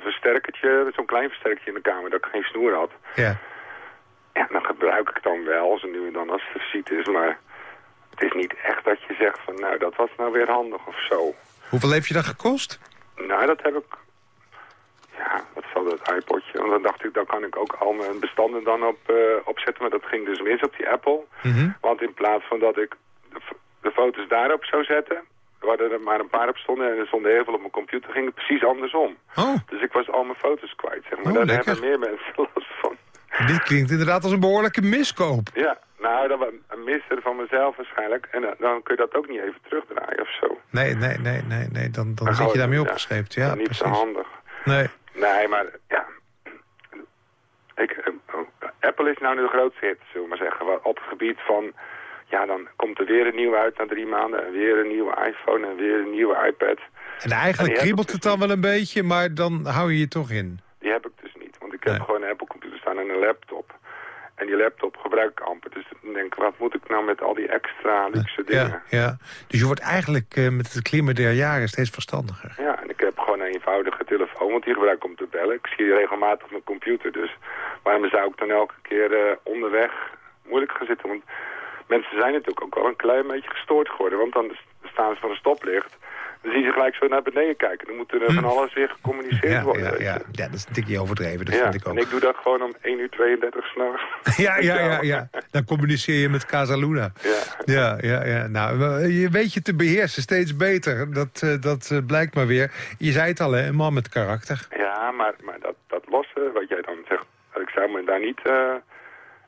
versterkertje, zo'n klein versterkertje in de kamer... dat ik geen snoer had. Ja. Ja, dan gebruik ik dan wel, zo nu en dan als het ziet is, maar het is niet echt dat je zegt van, nou, dat was nou weer handig of zo. Hoeveel heeft je dat gekost? Nou, dat heb ik, ja, wat zal dat iPodje, want dan dacht ik, dan kan ik ook al mijn bestanden dan op, uh, opzetten, maar dat ging dus mis op die Apple. Mm -hmm. Want in plaats van dat ik de, de foto's daarop zou zetten, waar er maar een paar op stonden en er stonden heel veel op mijn computer, ging het precies andersom. Oh. Dus ik was al mijn foto's kwijt, zeg maar. Oh, Daar lekker. hebben meer mensen last. Dit klinkt inderdaad als een behoorlijke miskoop. Ja, nou, dat was een misser van mezelf waarschijnlijk. En dan, dan kun je dat ook niet even terugdraaien of zo. Nee, nee, nee, nee, nee. dan, dan zit je daarmee ja, opgescheept. Ja, niet precies. zo handig. Nee. Nee, maar ja. Ik, eh, Apple is nou nu de grootste hit, zullen we maar zeggen. Op het gebied van, ja, dan komt er weer een nieuwe uit na drie maanden. En weer een nieuwe iPhone en weer een nieuwe iPad. En eigenlijk kriebelt ik het dus dan wel een beetje, maar dan hou je je toch in. Die heb ik dus ik heb Nee. gewoon een Apple computer staan en een laptop. En die laptop gebruik ik amper. Dus dan denk ik, wat moet ik nou met al die extra luxe dingen? Ja, ja. Dus je wordt eigenlijk eh, met het klimmen der jaren steeds verstandiger. Ja, en ik heb gewoon een eenvoudige telefoon, want die gebruik ik om te bellen. Ik zie regelmatig mijn computer, dus waarom zou ik dan elke keer eh, onderweg moeilijk gaan zitten? Want mensen zijn natuurlijk ook wel een klein beetje gestoord geworden, want dan staan ze voor een stoplicht. Dan zien ze gelijk zo naar beneden kijken. Dan moet er van alles weer gecommuniceerd Ja, worden. ja, ja. ja, dat is een tikje overdreven, dat vind ik ook. en ik doe dat gewoon om 1 uur 32 s'nachts. Ja, ja, ja, ja. Dan communiceer je met Casaluna. Ja. Ja, ja, ja. Nou, je weet je te beheersen, steeds beter. Dat, eh, dat eh, blijkt maar weer. Je zei het al, hè, een man met karakter. Ja, maar, maar dat, dat losse, wat jij dan zegt, ik zou me daar niet... eh,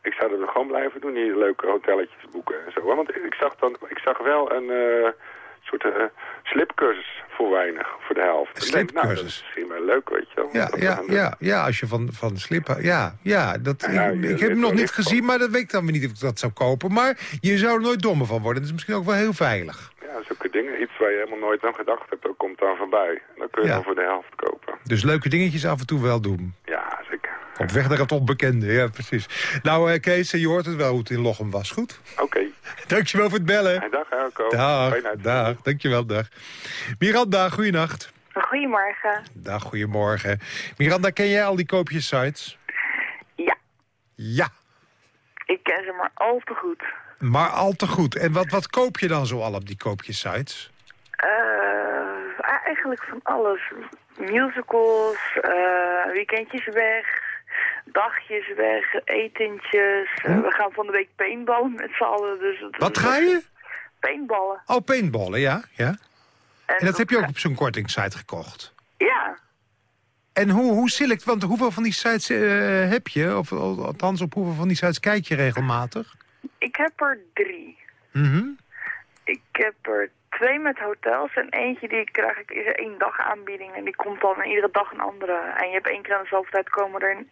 ik zou er gewoon blijven doen, die leuke hotelletjes boeken en zo. Want ik zag, dan, ik zag wel een eh, soort eh, slipcursus voor weinig, voor de helft. Nou, slipcursus? is misschien wel leuk, weet je wel. Ja, ja, ja, ja, als je van, van slip... Ja, ja, dat, Ja, ik, heb hem nog niet gezien, maar dat weet ik dan weer niet of ik dat zou kopen. Maar je zou er nooit dommer van worden. Dat is misschien ook wel heel veilig. Ja, zulke dingen. Iets waar je helemaal nooit aan gedacht hebt, dat komt dan voorbij. En dan kun je Ja. dan voor de helft kopen. Dus leuke dingetjes af en toe wel doen. Ja, zeker. Op weg naar het onbekende, ja, precies. Nou, eh, Kees, je hoort het wel hoe het in Lochem was. Goed? Oké. Dankjewel voor het bellen. En dag, Elko. Dag, dag, dankjewel, dag. Miranda, goeienacht. Goedemorgen. Dag, goedemorgen. Miranda, ken jij al die koopjessites? Ja, Ja, ik ken ze maar al te goed. maar al te goed. En wat, wat koop je dan zo al op die koopjessites? Eh, eigenlijk van alles. Musicals, eh, weekendjes weg, dagjes weg, etentjes. Eh, we gaan van de week paintballen met z'n allen. Dus het- Wat ga je? Paintballen. Oh, paintballen, ja. ja. En dat heb je ook op zo'n kortingssite gekocht? Ja, En hoe, hoe select, want hoeveel van die sites eh, heb je? Of althans, op hoeveel van die sites kijk je regelmatig? ik heb er drie. Mhm. Ik heb er twee met hotels en eentje die krijg ik is één dag aanbieding en die komt dan iedere dag een andere. En je hebt één keer aan dezelfde tijd komen er in,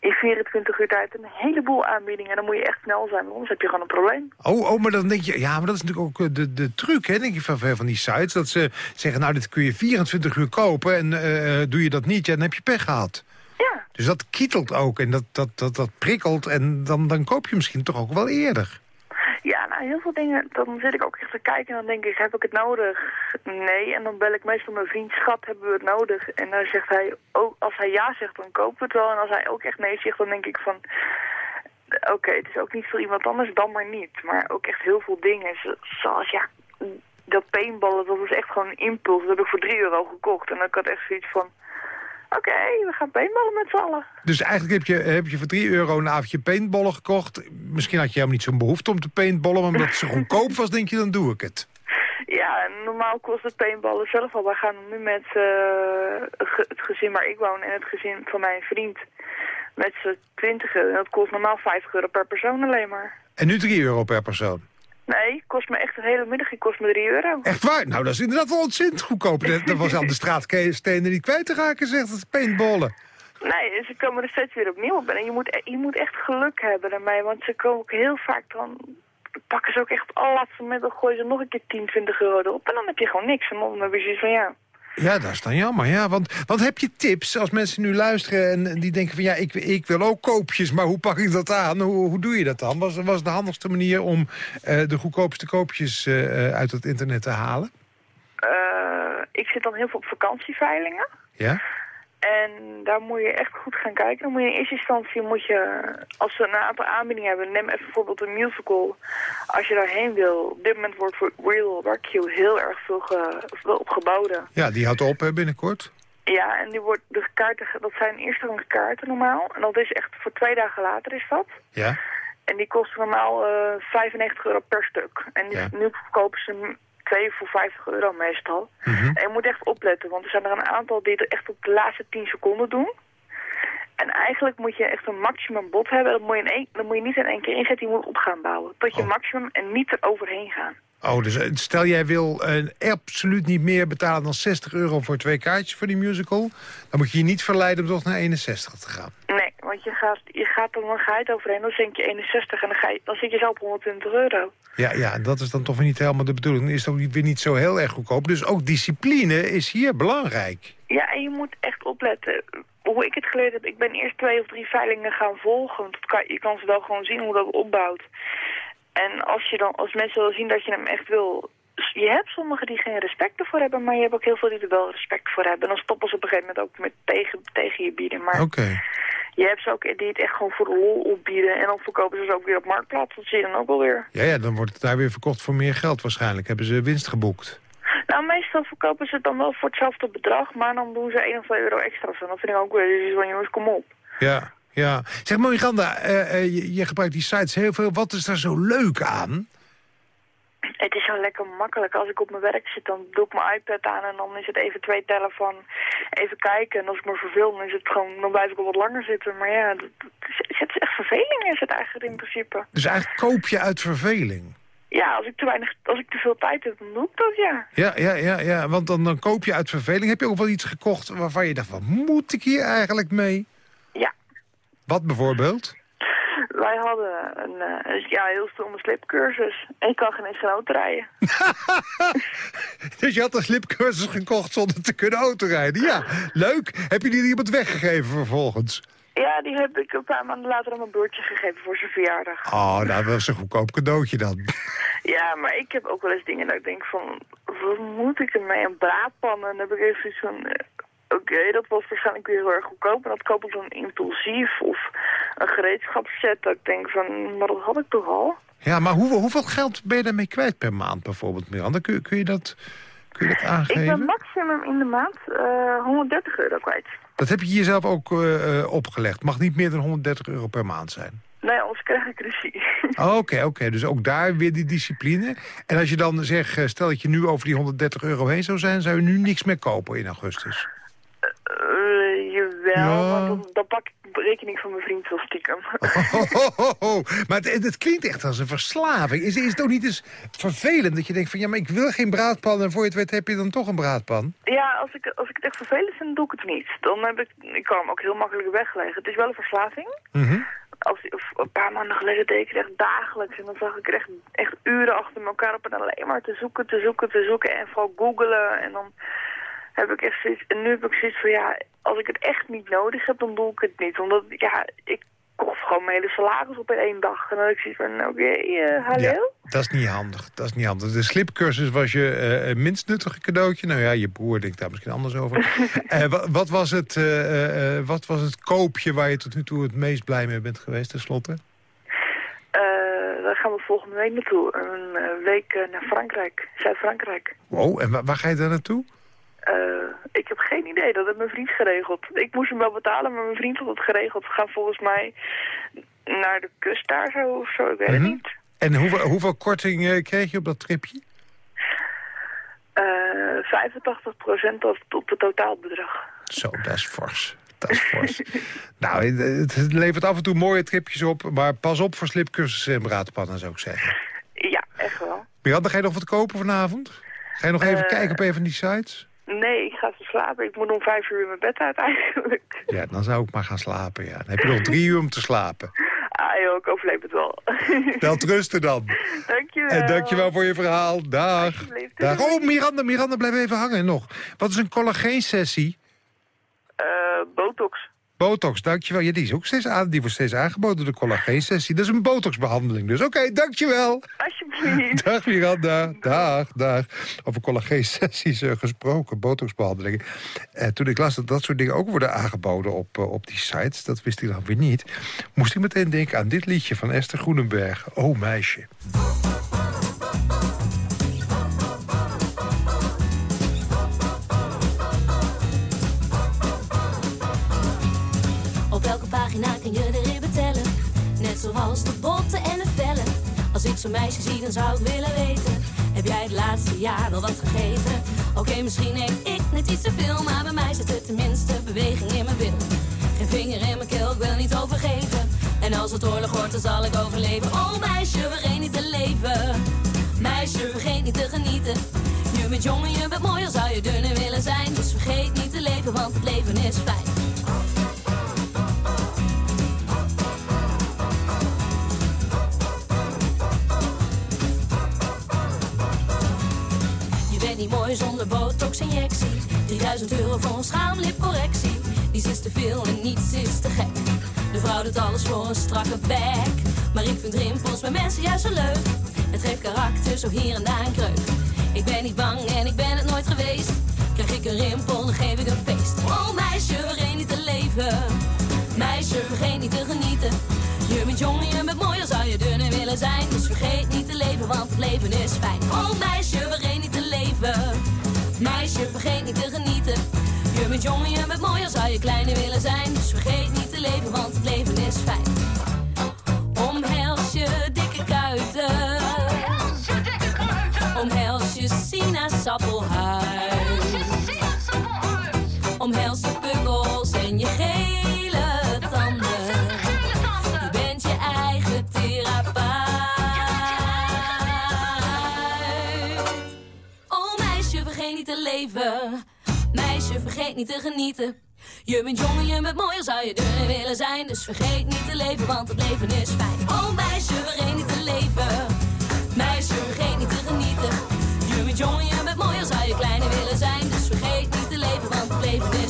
in 24 uur tijd een heleboel aanbiedingen. En dan moet je echt snel zijn, want anders heb je gewoon een probleem. Oh, oh, maar dan denk je, ja, maar dat is natuurlijk ook eh, de, de truc, hè, denk je, van, van die sites. Dat ze zeggen, nou, dit kun je 24 uur kopen en eh, doe je dat niet, ja, dan heb je pech gehad. Ja. Dus dat kietelt ook en dat, dat, dat, dat prikkelt en dan, dan koop je misschien toch ook wel eerder. Ja, nou, heel veel dingen, dan zit ik ook echt te kijken en dan denk ik, heb ik het nodig? Nee, en dan bel ik meestal mijn vriend, schat, hebben we het nodig? En dan zegt hij, oh, als hij ja zegt, dan kopen we het wel. En als hij ook echt nee zegt, dan denk ik van, oké, het is ook niet voor iemand anders, dan maar niet. Maar ook echt heel veel dingen, zoals, ja, dat paintballen, dat is echt gewoon een impuls. Dat heb ik voor 3 euro gekocht. En dan had ik echt zoiets van, oké, we gaan paintballen met z'n allen. Dus eigenlijk heb je, heb je voor 3 euro een avondje paintballen gekocht. Misschien had je helemaal niet zo'n behoefte om te paintballen... maar omdat het zo goedkoop was, denk je, dan doe ik het. Ja, en normaal kost het paintballen zelf al. Wij gaan nu met uh, het gezin waar ik woon en het gezin van mijn vriend... met z'n twintigen. Dat kost normaal 50 euro per persoon alleen maar. En nu 3 euro per persoon? Nee, kost me echt een hele middag. kost me 3 euro. Echt waar? Nou, dat is inderdaad wel ontzettend goedkoop. dat was aan de straat stenen die kwijt te raken, zegt het paintballen. Nee, ze komen er steeds weer opnieuw op. En je moet, e- je moet echt geluk hebben daarmee. Want ze komen ook heel vaak dan... pakken ze ook echt al laatste moment... dan gooien ze nog een keer 10, 20 euro erop. En dan heb je gewoon niks. En dan heb je zoiets van ja... Ja, dat is dan jammer. Ja, want, want heb je tips als mensen nu luisteren en die denken van... ja, ik, ik wil ook koopjes, maar hoe pak ik dat aan? Hoe, hoe doe je dat dan? Was, was de handigste manier om uh, de goedkoopste koopjes uh, uit het internet te halen? Uh, ik zit dan heel veel op vakantieveilingen. Ja? En daar moet je echt goed gaan kijken. Dan moet je in eerste instantie, moet je, als ze een aantal aanbiedingen hebben, neem even bijvoorbeeld een musical. Als je daarheen wil, op dit moment wordt voor Real Rock heel erg veel, ge, opgeboden. Ja, die houdt op hè, binnenkort. Ja, en die wordt, de kaarten, dat zijn eerste kaarten normaal. En dat is echt voor twee dagen later is dat. Ja. En die kosten normaal uh, 95 euro per stuk. En die, nu verkopen ze twee voor 50 euro meestal. Mhm. En je moet echt opletten, want er zijn er een aantal die het echt op de laatste 10 seconden doen. En eigenlijk moet je echt een maximum bod hebben. Dat moet je, in één, dat moet je niet in één keer inzetten, je moet op gaan bouwen. Tot je Oh. maximum en niet er overheen gaan. Oh, dus eh, stel jij wil eh, absoluut niet meer betalen dan 60 euro voor twee kaartjes voor die musical. Dan moet je je niet verleiden om toch naar 61 te gaan. Nee, want je gaat, je gaat dan ga je het overheen, dan denk je 61 en dan, ga je, dan zit je zelf op 120 euro. Ja, ja, dat is dan toch weer niet helemaal de bedoeling. Is het ook niet- weer niet zo heel erg goedkoop. Dus ook discipline is hier belangrijk. Ja, en je moet echt opletten. Hoe ik het geleerd heb, ik ben eerst twee of drie veilingen gaan volgen. Want dat kan, je kan ze wel gewoon zien hoe dat opbouwt. En als, je dan, als mensen willen zien dat je hem echt wil... Je hebt sommigen die geen respect ervoor hebben, maar je hebt ook heel veel die er wel respect voor hebben. En dan stoppen ze op een gegeven moment ook met tegen, tegen je bieden. Maar Oké. Je hebt ze ook die het echt gewoon voor de lol opbieden. En dan verkopen ze ze ook weer op marktplaats. Dat zie je dan ook wel weer. Ja, ja, dan wordt het daar weer verkocht voor meer geld waarschijnlijk. Hebben ze winst geboekt. Nou, meestal verkopen ze het dan wel voor hetzelfde bedrag, maar dan doen ze 1 of 2 euro extra's. En dat vind ik ook weer van, jongens, kom op. Ja, ja. Zeg maar, Miranda, eh, eh, je, je gebruikt die sites heel veel. Wat is daar zo leuk aan? Het is zo lekker makkelijk. Als ik op mijn werk zit, dan doe ik mijn iPad aan en dan is het even twee tellen van even kijken. En als ik me verveel, dan is het gewoon, dan blijf ik wel wat langer zitten. Maar ja, dat, dat is, het is echt verveling is het eigenlijk in principe. Dus eigenlijk koop je uit verveling. Ja, als ik te weinig, als ik te veel tijd heb, dan doe ik dat, ja. Ja, ja, ja, ja. want dan, dan koop je uit verveling. Heb je ook wel iets gekocht waarvan je dacht, wat moet ik hier eigenlijk mee? Ja. Wat bijvoorbeeld? Wij hadden een, eh, een ja, heel stomme slipcursus. En ik kan geen eens geen auto rijden. Dus je had een slipcursus gekocht zonder te kunnen autorijden. Ja, leuk. Heb je die iemand weggegeven vervolgens? Ja, die heb ik een paar maanden later aan mijn broertje gegeven voor zijn verjaardag. Oh, nou, dat was een goedkoop cadeautje dan. Ja, maar ik heb ook wel eens dingen dat ik denk van... Wat moet ik ermee? Een braadpan? En dan heb ik even zoiets eh, Oké, dat was waarschijnlijk weer heel erg goedkoop. En dat koop ik dan impulsief. Of een gereedschapsset. Dat ik denk van... Maar dat had ik toch al? Ja, maar hoe, hoeveel geld ben je daarmee kwijt per maand bijvoorbeeld, Miranda? Kun, kun, je, dat, kun je dat Ik aangeven? ben maximum in de maand eh 130 euro kwijt. Dat heb je jezelf ook eh, eh, opgelegd. Mag niet meer dan 130 euro per maand zijn. Nee, anders krijg ik ruzie. Oh, Oké, oké. Dus ook daar weer die discipline. En als je dan zegt, eh, stel dat je nu over die 130 euro heen zou zijn... zou je nu niks meer kopen in augustus. Ja. dan, dan pak ik de rekening van mijn vriend wel stiekem. Ho, Maar het, het klinkt echt als een verslaving. Is, is het ook niet eens vervelend dat je denkt van... ja, maar ik wil geen braadpan en voor je het weet heb je dan toch een braadpan? Ja, als ik, als ik het echt vervelend vind, doe ik het niet. Dan heb ik, ik kan hem ook heel makkelijk wegleggen. Het is wel een verslaving. Mhm. Als, een paar maanden geleden deed ik het echt dagelijks. En dan zag ik er echt, echt uren achter elkaar op en alleen maar te zoeken, te zoeken, te zoeken. En vooral googelen. En dan heb ik echt zoiets... En nu heb ik zoiets van, ja, als ik het echt niet nodig heb, dan doe ik het niet. Omdat, ja, ik kocht gewoon mijn hele salaris op in één dag. En dan had ik zoiets van, oké, eh, hallo? Ja, dat is niet handig. Dat is niet handig. De slipcursus was je eh, minst nuttige cadeautje. Nou ja, je broer denkt daar misschien anders over. Eh, wa- wat, was het, wat was het koopje waar je tot nu toe het meest blij mee bent geweest, tenslotte? Daar gaan we volgende week naartoe. Een week naar Frankrijk, Zuid-Frankrijk. Wow, en wa- waar ga je daar naartoe? Eh, ik heb geen idee, dat heeft mijn vriend geregeld. Ik moest hem wel betalen, maar mijn vriend had het geregeld. We gaan volgens mij naar de kust daar zo of zo, ik weet Mhm. het niet. En hoeveel, hoeveel korting eh, kreeg je op dat tripje? Eh 85% op, op het totaalbedrag. Zo, dat is fors. Dat is fors. nou, het het levert af en toe mooie tripjes op... maar pas op voor slipcursussen en braadpannen, zou ik zeggen. Ja, echt wel. Miranda, ga je nog wat kopen vanavond? Ga je nog even Eh. kijken op een van die sites? Nee, ik ga zo slapen. Ik moet om vijf uur in mijn bed uit eigenlijk. Ja, dan zou ik maar gaan slapen, ja. Dan heb je nog drie uur om te slapen. Ah joh, ik overleef het wel. Wel rusten dan. dankjewel. En dankjewel voor je verhaal. Dag. Dag. Oh, Miranda, Miranda, blijf even hangen nog. Wat is een collageensessie? Eh, botox. Botox, dankjewel. Ja, die, is ook steeds aan, die wordt steeds aangeboden, de collageensessie. Dat is een botoxbehandeling dus. Oké, dankjewel. Alsjeblieft. Dag Miranda, dag, dag. Over collageensessies eh, gesproken, botoxbehandelingen. Eh, toen ik las dat dat soort dingen ook worden aangeboden op, eh, op die sites... dat wist ik dan weer niet... moest ik meteen denken aan dit liedje van Esther Groenenberg. Oh, meisje. Zo'n meisje zie, dan zou ik willen weten. Heb jij het laatste jaar wel wat gegeten? Oké, misschien eet ik net iets te veel. Maar bij mij zit er tenminste beweging in mijn bil. Geen vinger in mijn keel, ik wil niet overgeven. En als het oorlog wordt, dan zal ik overleven. Oh meisje, vergeet niet te leven. Meisje, vergeet niet te genieten. Je bent jong en je bent mooi, al zou je dunner willen zijn. Dus vergeet niet te leven, want het leven is fijn. Mooi zonder botox-injectie. 3000 euro voor een schaamlipcorrectie. Niets is te veel en niets is te gek. De vrouw doet alles voor een strakke bek. Maar ik vind rimpels bij mensen juist zo leuk. Het geeft karakter, zo hier en daar een kreuk. Ik ben niet bang en ik ben het nooit geweest. Krijg ik een rimpel, dan geef ik een feest. Oh meisje, vergeet niet te leven. Meisje, vergeet niet te genieten. Je bent jong en je bent mooi, al zou je dunner willen zijn. Dus vergeet niet te leven, want leven is fijn. Oh meisje, vergeet niet te leven. Meisje, vergeet niet te genieten. Je bent jong en je bent mooi, al zou je kleiner willen zijn. Dus vergeet niet te leven, want het leven is fijn. Omhels je dikke kuiten. Omhels je sinaasappelhuid. Meisje, vergeet niet te genieten. Je bent jong en je bent mooi, al zou je dunner willen zijn. Dus vergeet niet te leven, want het leven is fijn. Oh meisje, vergeet niet te leven. Meisje, vergeet niet te genieten. Je bent jong en je bent mooi, al zou je kleiner willen zijn. Dus vergeet niet te leven, want het leven is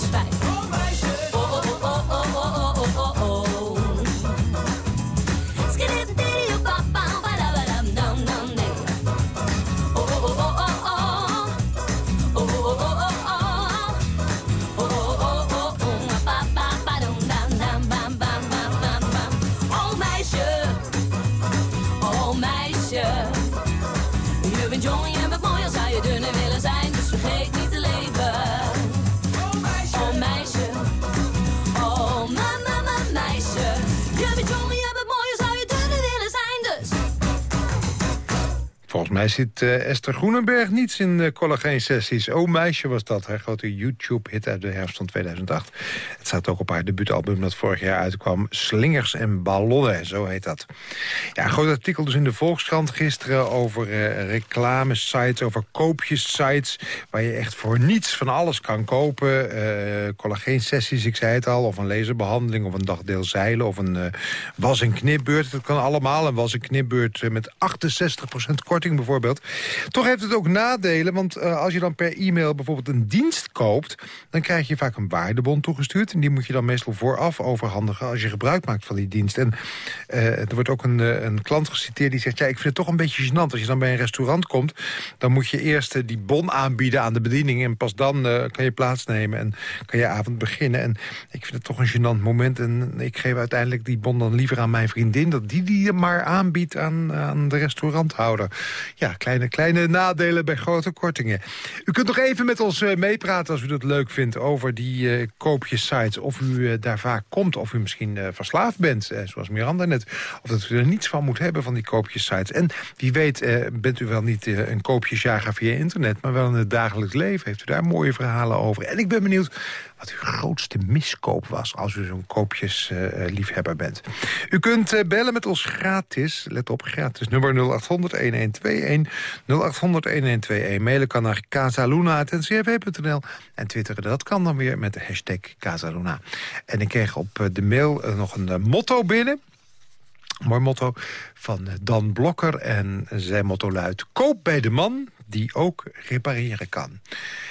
mij zit uh, Esther Groenenberg niets in uh, collageen-sessies. Oh meisje was dat, haar grote YouTube-hit uit de herfst van 2008. Het staat ook op haar debuutalbum dat vorig jaar uitkwam. Slingers en ballonnen, zo heet dat. Ja, een groot artikel dus in de Volkskrant gisteren... over uh, reclamesites, over koopjessites... waar je echt voor niets van alles kan kopen. Uh, collageen-sessies, ik zei het al, of een laserbehandeling... of een dagdeel zeilen, of een was- en knipbeurt. Dat kan allemaal, een was- en knipbeurt met 68% korting Toch heeft het ook nadelen, want uh, als je dan per e-mail bijvoorbeeld een dienst koopt... dan krijg je vaak een waardebon toegestuurd. En die moet je dan meestal vooraf overhandigen als je gebruik maakt van die dienst. En uh, er wordt ook een, uh, een klant geciteerd die zegt... ja, ik vind het toch een beetje gênant. Als je dan bij een restaurant komt, dan moet je eerst die bon aanbieden aan de bediening... en pas dan kan je plaatsnemen en kan je avond beginnen. En ik vind het toch een gênant moment. En ik geef uiteindelijk die bon dan liever aan mijn vriendin... dat die die maar aanbiedt aan, aan de restauranthouder. Ja, kleine, kleine nadelen bij grote kortingen. U kunt nog even met ons uh, meepraten als u dat leuk vindt... over die uh, koopjessites. Of u uh, daar vaak komt, of u misschien verslaafd bent, zoals Miranda net. Of dat u er niets van moet hebben van die koopjessites. En wie weet bent u wel niet een koopjesjager via internet... maar wel in het dagelijks leven. Heeft u daar mooie verhalen over. En ik ben benieuwd wat uw grootste miskoop was... als u zo'n koopjesliefhebber bent. U kunt bellen met ons gratis. Let op, gratis nummer 0800-1121. 0800-1121. Mailen kan naar casaluna.ncrv.nl. En twitteren, dat kan dan weer met de hashtag Casaluna. En ik kreeg op de mail nog een motto binnen... Mooi motto van Dan Blokker. En zijn motto luidt... Koop bij de man die ook repareren kan.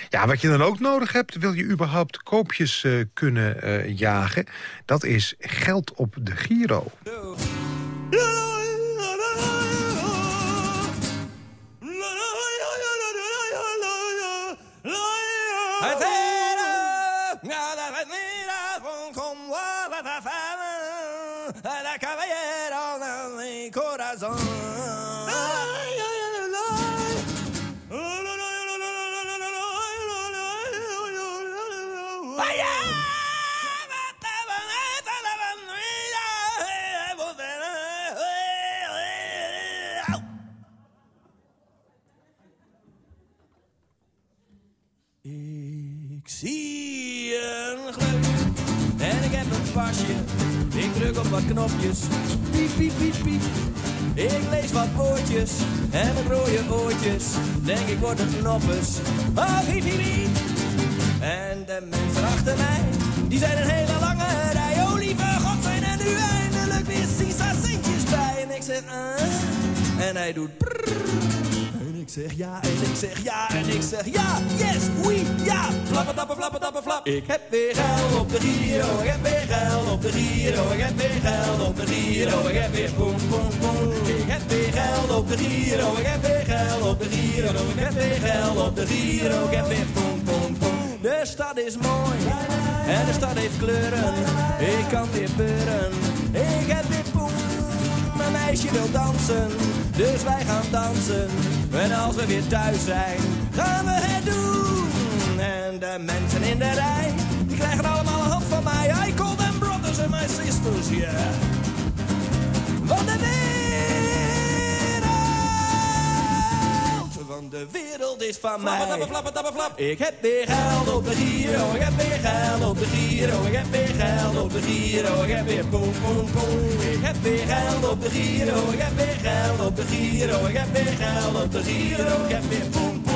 Ja, wat je dan ook nodig hebt, wil je überhaupt koopjes uh, kunnen uh, jagen... dat is geld op de Giro. Ik zie een gleuf en ik heb een pasje. Ik druk op wat knopjes, piep, piep, piep, piep. Ik lees wat woordjes en met rode oortjes denk ik word een knoppers. Oh, piep, piep, piep. En de mensen achter mij, die zijn een hele lange rij. Oh, lieve God, zijn er nu eindelijk weer sisa centjes bij. En ik zeg, ah, en hij doet. Ik zeg ja, en ik zeg ja, en ik zeg ja, yes, oui, ja. Flappen, tappen, flappen, tappen, flap. Ik heb weer geld op de Giro, ik heb weer geld op de Giro, ik heb weer geld op de Giro, ik heb weer poem, poem, poem. Ik heb weer geld op de Giro, ik heb weer geld op de Giro, ik heb weer geld op de Giro, ik heb weer poem, poem, poem. De stad is mooi en de stad heeft kleuren, ik kan weer peuren, ik heb weer poem. Mijn meisje wil dansen, dus wij gaan dansen. En als we weer thuis zijn, gaan we het doen. En de mensen in de rij, die krijgen allemaal een hand van mij. I call them brothers and my sisters, yeah. Want de wereld, want de wereld is van mij. Flap. Ik heb weer geld op de Giro, ik heb weer geld op de Giro. Ik heb weer geld op de Giro, ik heb weer poem, poem, poem. Ik heb weer geld op de Giro, ik heb weer geld op de Giro. Ik heb weer geld op de Giro, ik heb weer poem, poem, poem.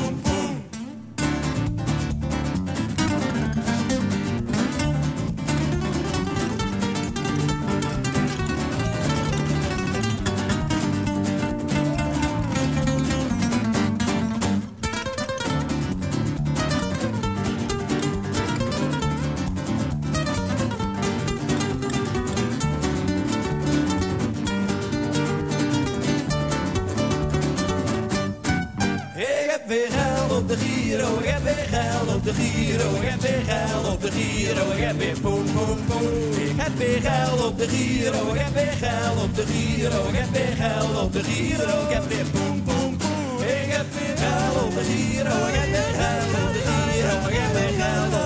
De Giro, ik heb weer geld op de Giro, ik heb weer geld op de Giro, ik heb weer poem, poem, poem. Ik heb weer geld op de Giro, ik heb weer geld op de Giro, ik heb weer geld op de Giro, ik heb weer poem, poem, poem. Ik heb weer geld op de Giro, ik heb weer geld op de Giro, ik heb weer geld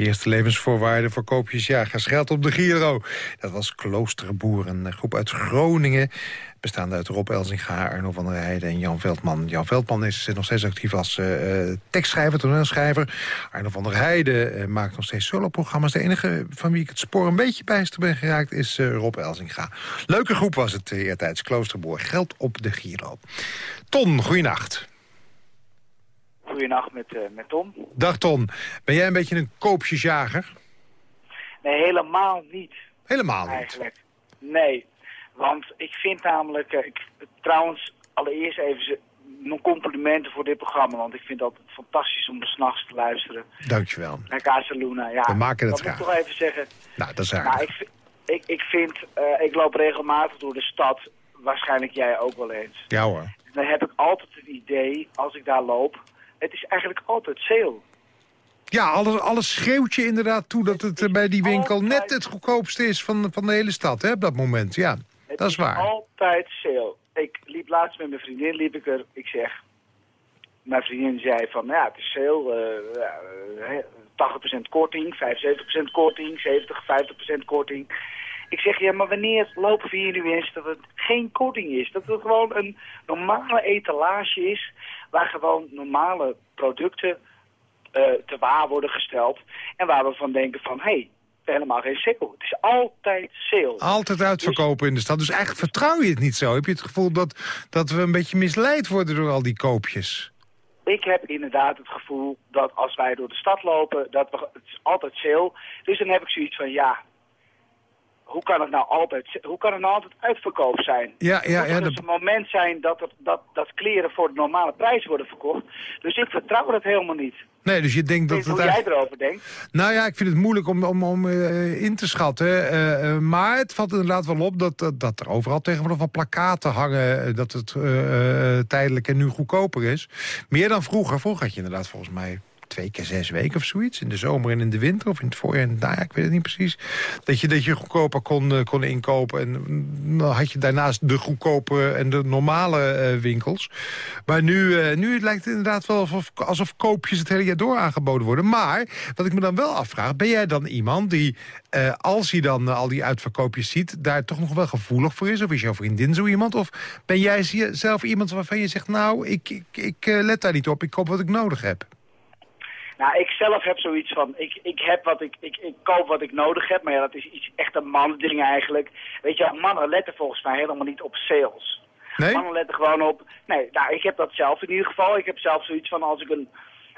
Eerste levensvoorwaarde voor koopjesjagers geldt op de Giro. Dat was Kloosterboer, een groep uit Groningen... bestaande uit Rob Elzinga, Arno van der Heijden en Jan Veldman. Jan Veldman is nog steeds actief als uh, tekstschrijver, toneelschrijver. Arno van der Heijden uh, maakt nog steeds soloprogramma's. De enige van wie ik het spoor een beetje bijster ben geraakt is Rob Elzinga. Leuke groep was het eertijds, Kloosterboer. Geld op de Giro. Ton, goeienacht. Goedenacht met, uh, met Tom. Dag Ton. Ben jij een beetje een koopjesjager? Nee, helemaal niet. Helemaal niet? Eigenlijk. Nee, want ik vind namelijk... Uh, ik, trouwens, allereerst even mijn complimenten voor dit programma. Want ik vind dat fantastisch om er s'nachts te luisteren. Dankjewel. Naar Casaluna. Ja, We maken het dat graag. moet ik toch even zeggen. Nou, dat is Nou, ik, ik, ik vind... Uh, ik loop regelmatig door de stad. Waarschijnlijk jij ook wel eens. Ja hoor. Dan heb ik altijd het idee, als ik daar loop... Het is eigenlijk altijd sale. Ja, alles, alles schreeuwt je inderdaad toe dat het uh, bij die winkel net het goedkoopste is van, van de hele stad, hè, op dat moment. Ja, het dat is waar. altijd sale. Ik liep laatst met mijn vriendin, liep ik er, ik zeg... Mijn vriendin zei van, nou ja, het is sale, uh, 80% korting, 75% korting, 70, 50% korting. Ik zeg, ja, maar wanneer lopen we hier nu eens dat het geen korting is? Dat het gewoon een normale etalage is waar gewoon normale producten uh, te waar worden gesteld. En waar we van denken van, hé, hey, helemaal geen sale. Het is altijd sale. Altijd uitverkopen dus, in de stad. Dus eigenlijk vertrouw je het niet zo. Heb je het gevoel dat, dat we een beetje misleid worden door al die koopjes? Ik heb inderdaad het gevoel dat als wij door de stad lopen, dat we, het is altijd sale. Dus dan heb ik zoiets van, ja, hoe kan het nou altijd, hoe kan het nou altijd uitverkoop zijn? Ja, ja, ja. Het dus een moment zijn dat, er, dat, dat kleren voor de normale prijs worden verkocht. Dus ik vertrouw dat helemaal niet. Nee, dus je denkt dat het eigenlijk... jij erover denkt? Nou ja, ik vind het moeilijk om, om, om uh, in te schatten. Uh, uh, maar het valt inderdaad wel op dat, dat, dat er overal tegenwoordig wel plakaten hangen... dat het tijdelijk en nu goedkoper is. Meer dan vroeger. Vroeger had je inderdaad volgens mij twee keer zes weken of zoiets. In de zomer en in de winter of in het voorjaar en najaar, ik weet het niet precies. Dat je, dat je goedkoper kon, uh, kon inkopen. En dan had je daarnaast de goedkope en de normale uh, winkels. Maar nu, uh, nu lijkt het inderdaad wel alsof, alsof koopjes het hele jaar door aangeboden worden. Maar wat ik me dan wel afvraag, ben jij dan iemand die, als hij dan al die uitverkoopjes ziet, daar toch nog wel gevoelig voor is? Of is jouw vriendin zo iemand? Of ben jij zelf iemand waarvan je zegt, nou, ik, ik, ik let daar niet op, ik koop wat ik nodig heb? Nou, ik zelf heb zoiets van, ik, ik heb wat ik, ik, ik koop wat ik nodig heb, maar ja, dat is iets echt een mannending eigenlijk. Weet je, mannen letten volgens mij helemaal niet op sales. Nee? Mannen letten gewoon op, nee, nou, ik heb dat zelf in ieder geval. Ik heb zelf zoiets van, als ik een,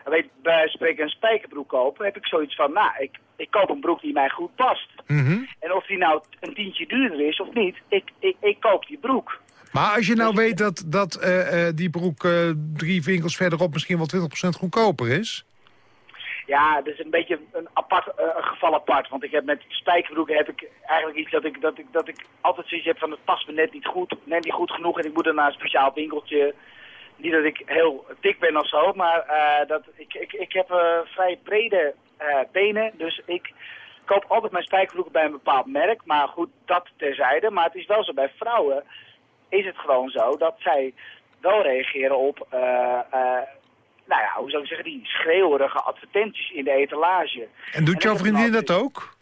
weet, bij spreken een spijkerbroek koop, heb ik zoiets van, nou, ik, ik koop een broek die mij goed past. Mm -hmm. En of die nou een tientje duurder is of niet, ik, ik, ik koop die broek. Maar als je nou weet dat, dat uh, uh, die broek uh, drie winkels verderop misschien wel 20% goedkoper is... Ja, dat is een beetje een apart uh, een geval apart. Want ik heb met spijkerbroeken heb ik eigenlijk iets dat ik, dat ik, dat ik altijd zoiets heb van het past me net niet goed, net niet goed genoeg. En ik moet er naar een speciaal winkeltje. Niet dat ik heel dik ben of zo, maar uh, dat, ik, ik, ik heb uh, vrij brede benen. Dus ik koop altijd mijn spijkerbroeken bij een bepaald merk. Maar goed, dat terzijde. Maar het is wel zo, bij vrouwen is het gewoon zo dat zij wel reageren op nou ja, hoe zou ik zeggen, die schreeuwerige advertenties in de etalage. En doet en jouw vriendin dat ook?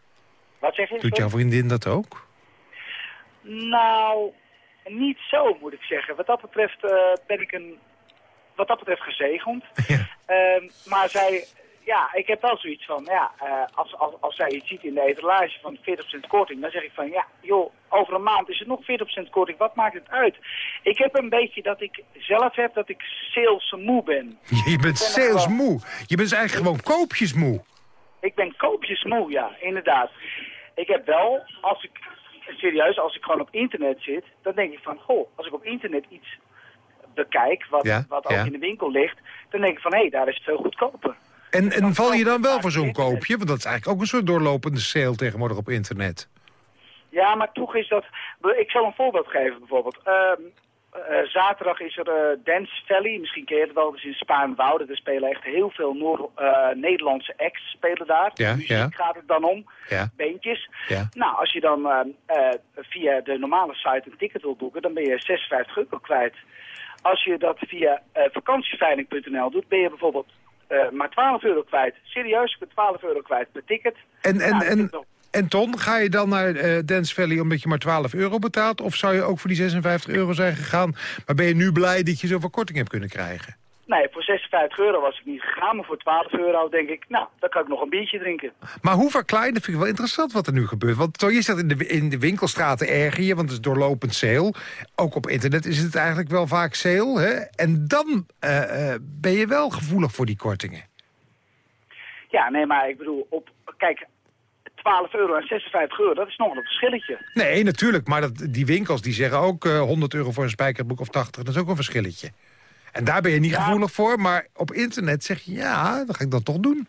Wat zeg je? Doet jouw vriendin dat ook? Nou, niet zo moet ik zeggen. Wat dat betreft uh, ben ik een, wat dat betreft gezegend. Ja. Uh, maar zij, ja, ik heb wel zoiets van, ja, uh, als, als, als zij iets ziet in de etalage van 40% korting, dan zeg ik van, ja, joh, over een maand is het nog 40% korting, wat maakt het uit? Ik heb een beetje dat ik zelf heb dat ik salesmoe ben. Je bent salesmoe. Je bent eigenlijk gewoon koopjesmoe. Ik ben koopjesmoe, ja, inderdaad. Ik heb wel, als ik, serieus, als ik gewoon op internet zit, dan denk ik van, goh, als ik op internet iets bekijk, wat, ja, wat ook ja. in de winkel ligt, dan denk ik van, hé, hey, daar is het veel goedkoper. En, en val je dan wel voor zo'n koopje? Want dat is eigenlijk ook een soort doorlopende sale tegenwoordig op internet. Ja, maar toch is dat... Ik zal een voorbeeld geven bijvoorbeeld. Uh, uh, zaterdag is er uh, Dance Valley. Misschien ken je het wel. Is in Spaanwouden. Er spelen echt heel veel Noor Nederlandse acts spelen daar. Ja, Muziek ja. gaat het dan om. Ja. Beentjes. Ja. Nou, als je dan via de normale site een ticket wil boeken, dan ben je 56 euro kwijt. Als je dat via vakantieveiling.nl doet, ben je bijvoorbeeld eh, maar 12 euro kwijt. Serieus, ik ben 12 euro kwijt per ticket. En, en, Nou, en, en Ton, ga je dan naar eh, Dance Valley omdat je maar 12 euro betaalt? Of zou je ook voor die 56 euro zijn gegaan? Maar ben je nu blij dat je zoveel korting hebt kunnen krijgen? Nee, voor 56 euro was ik niet gegaan, maar voor 12 euro denk ik, nou, dan kan ik nog een biertje drinken. Maar hoe verklein, dat vind ik wel interessant wat er nu gebeurt. Want zo je zegt in de, in de winkelstraten erger je, want het is doorlopend sale. Ook op internet is het eigenlijk wel vaak sale. Hè? En dan eh, eh, ben je wel gevoelig voor die kortingen. Ja, nee, maar ik bedoel, op, kijk, 12 euro en 56 euro, dat is nog een verschilletje. Nee, natuurlijk. Maar dat, die winkels die zeggen ook eh, 100 euro voor een spijkerbroek of 80. Dat is ook een verschilletje. En daar ben je niet gevoelig voor. Maar op internet zeg je, ja, dat ga ik dan toch doen.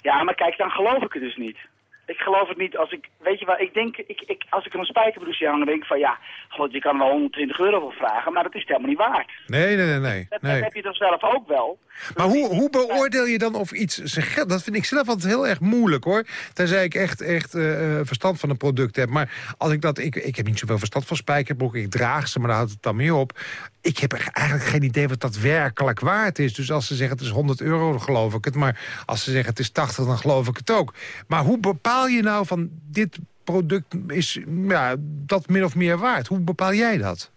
Ja, maar kijk, dan geloof ik het dus niet. Ik geloof het niet als ik, weet je wat, ik denk, ik, ik, als ik er een spijkerbroek zie hangen, denk ik van ja, god, je kan er wel 120 euro voor vragen, maar dat is het helemaal niet waard. Nee, nee, nee. nee. Dat, nee. heb je dan zelf ook wel. Maar hoe, hoe beoordeel je dan of iets zijn geld... Dat vind ik zelf altijd heel erg moeilijk, hoor. Tenzij ik echt, echt eh, eh, verstand van een product heb. Maar als ik dat... Ik, ik heb niet zoveel verstand van spijkerbroeken. Ik draag ze, maar daar houdt het dan mee op. Ik heb eigenlijk geen idee wat dat werkelijk waard is. Dus als ze zeggen het is 100 euro, dan geloof ik het. Maar als ze zeggen het is 80, dan geloof ik het ook. Maar hoe bepaal je nou van dit product is ja, dat min of meer waard? Hoe bepaal jij dat?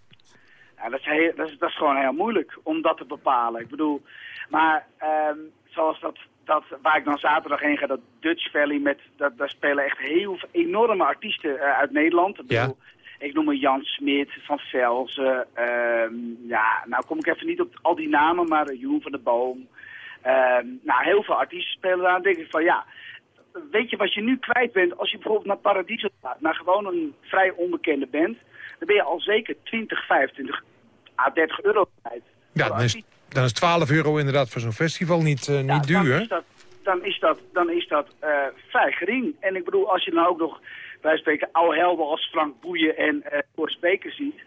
Ja, dat, is heel, dat, is, dat is gewoon heel moeilijk om dat te bepalen. Ik bedoel, maar ehm, zoals dat, dat, waar ik dan zaterdag heen ga, dat Dutch Valley, met, dat, daar spelen echt heel enorme artiesten eh, uit Nederland. Ik bedoel, Ik noem een Jan Smit, Van Velzen, ehm, ja, nou kom ik even niet op al die namen, maar Jeroen van der Boom. Ehm, nou, heel veel artiesten spelen daar. Dan denk ik van, ja, weet je wat je nu kwijt bent als je bijvoorbeeld naar Paradiso gaat, naar gewoon een vrij onbekende band, dan ben je al zeker 20, 25 à 30 euro kwijt. Ja, dan is, dan is 12 euro inderdaad voor zo'n festival niet, eh, niet Dan duur. is dat, dan is dat, dan is dat eh, vrij gering. En ik bedoel, als je dan ook nog, wij spreken, oude helden als Frank Boeien en eh Boris Beker ziet,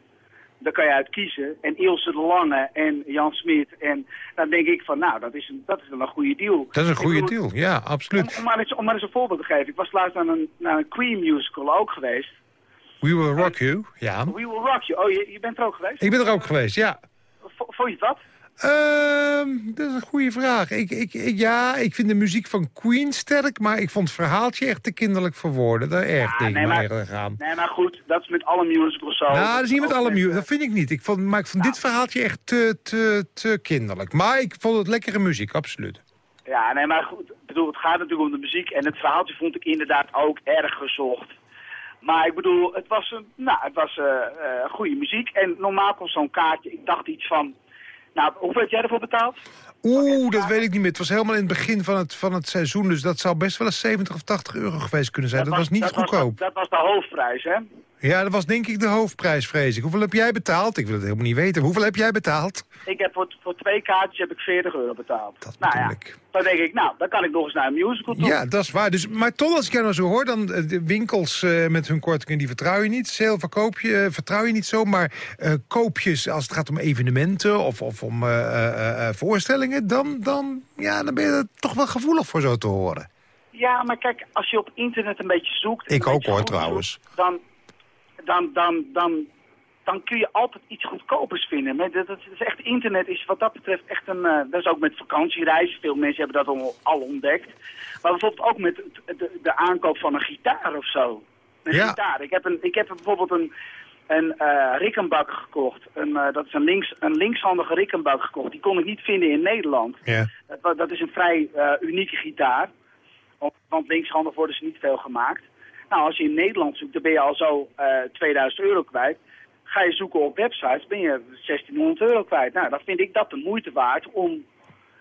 dan kan je uit kiezen. En Ilse de Lange en Jan Smit. En dan denk ik van, nou, dat is, een, dat is dan een goede deal. Dat is een goede bedoel, deal, ja, absoluut. Om, om, maar eens, om maar eens een voorbeeld te geven. Ik was laatst naar een, naar een Queen musical ook geweest. We Will Rock You, ja. We Will Rock You. Oh, je, je bent er ook geweest? Ik ben er ook geweest, ja. V- Vond je dat? Ehm, dat is een goede vraag. Ik, ik, ik- ja, ik vind de muziek van Queen sterk, maar ik vond het verhaaltje echt te kinderlijk voor woorden. Daar erg tegen nee, maar- aan. Nee, maar goed, dat is met alle musicals zo. Nou, dat is niet met alle muziek. Dat vind ik niet. Ik vond, maar ik vond dit verhaaltje echt te, te, te kinderlijk. Maar ik vond het lekkere muziek, absoluut. Ja, nee, maar goed, ik bedoel, het gaat natuurlijk om de muziek. En het verhaaltje vond ik inderdaad ook erg gezocht. Maar ik bedoel, het was, een, nou, het was eh, eh, goede muziek. En normaal kost zo'n kaartje, ik dacht iets van... Nou, hoeveel heb jij ervoor betaald? Oeh, dat weet ik niet meer. Het was helemaal in het begin van het, van het seizoen. Dus dat zou best wel eens 70 of 80 euro geweest kunnen zijn. Dat, was niet dat goedkoop. dat was de hoofdprijs, hè? Ja, dat was denk ik de hoofdprijs, vrees ik. Hoeveel heb jij betaald? Ik wil het helemaal niet weten. Hoeveel heb jij betaald? Ik heb voor, voor twee kaartjes heb ik 40 euro betaald. nou ja, dan denk ik, nou, dan kan ik nog eens naar een musical toe. Ja, dat is waar. Dus, maar toch, als ik jou nou zo hoor, dan eh, de winkels eh, met hun kortingen, die vertrouw je niet. Sale verkoop je, eh, vertrouw je niet zo. Maar koopjes, als het gaat om evenementen of, of om eh, dan, dan, ja, dan ben je er toch wel gevoelig voor zo te horen. Ja, maar kijk, als je op internet een beetje zoekt... Ik ook hoor, trouwens. zoekt, Dan, dan, dan, dan, dan kun je altijd iets goedkopers vinden. Maar dat, dat is echt, internet is wat dat betreft echt een... eh, dat is ook met vakantiereizen. Veel mensen hebben dat al, al ontdekt. Maar bijvoorbeeld ook met de aankoop van een gitaar of zo. Een Ja. gitaar. Ik heb, een, ik heb bijvoorbeeld een, een eh Rickenbak gekocht. Een, eh, dat is een, links, een linkshandige Rickenbak gekocht. Die kon ik niet vinden in Nederland. Ja. Dat, dat is een vrij eh, unieke gitaar. Want- linkshandig worden ze niet veel gemaakt. Nou, als je in Nederland zoekt, dan ben je al zo eh 2000 euro kwijt. Ga je zoeken op websites, ben je 1600 euro kwijt. Nou, dan vind ik dat de moeite waard om,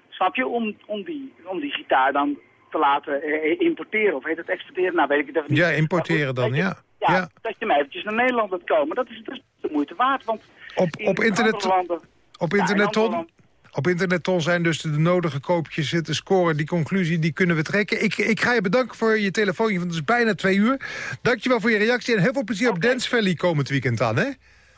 snap je, om, om, die, om die gitaar dan te laten importeren. Of heet het exporteren? Nou, weet ik het even niet. Ja, importeren dan, ja. Ja, Ja. dat je maar eventjes naar Nederland wilt komen. Dat is, is de moeite waard, want Op, in op internet, landen... op Ja, in internet, andere Ton, landen- op internet, Ton, zijn dus de nodige koopjes te scoren. Die conclusie, die kunnen we trekken. Ik, ik ga je bedanken voor je telefoontje, want het is bijna twee uur. Dankjewel voor je reactie en heel veel plezier op Dance Valley komend weekend dan, hè?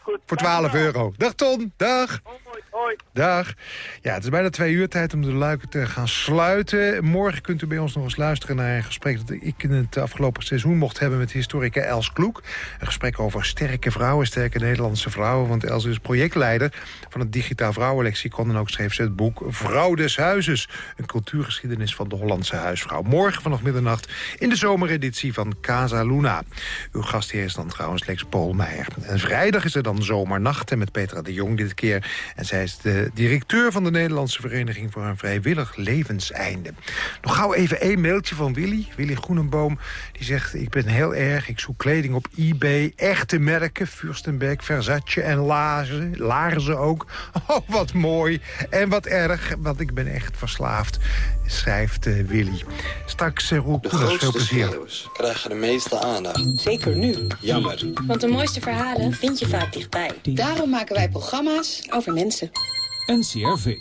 Goed, Voor 12 euro. Dag Ton, dag. Mooi. Hoi. Dag. Ja, het is bijna twee uur tijd om de luiken te gaan sluiten. Morgen kunt u bij ons nog eens luisteren naar een gesprek... dat ik in het afgelopen seizoen mocht hebben met historica Els Kloek. Een gesprek over sterke vrouwen, sterke Nederlandse vrouwen. Want Els is projectleider van het Digitaal Vrouwenlexicon... en ook schreef ze het boek Vrouw des Huizes. Een cultuurgeschiedenis van de Hollandse huisvrouw. Morgen vanaf middernacht in de zomereditie van Casa Luna. Uw gastheer is dan trouwens Lex Poolmeijer. En vrijdag is er dan Zomernachten met Petra de Jong dit keer. En zij is de directeur van de Nederlandse Vereniging... voor een vrijwillig levenseinde. Nog gauw even één mailtje van Willy. Willy Groenenboom. Die zegt, ik ben heel erg, ik zoek kleding op eBay. Echte merken, Furstenberg, Versace en laarzen. Laarzen ook. Oh, wat mooi. En wat erg, want ik ben echt verslaafd. Schrijft uh, Willy. Straks uh, Roel De Koeners, veel grootste plezier. krijgen de meeste aandacht. Zeker nu. Jammer. Want de mooiste verhalen vind je vaak dichtbij. Daarom maken wij programma's over mensen. NCRV.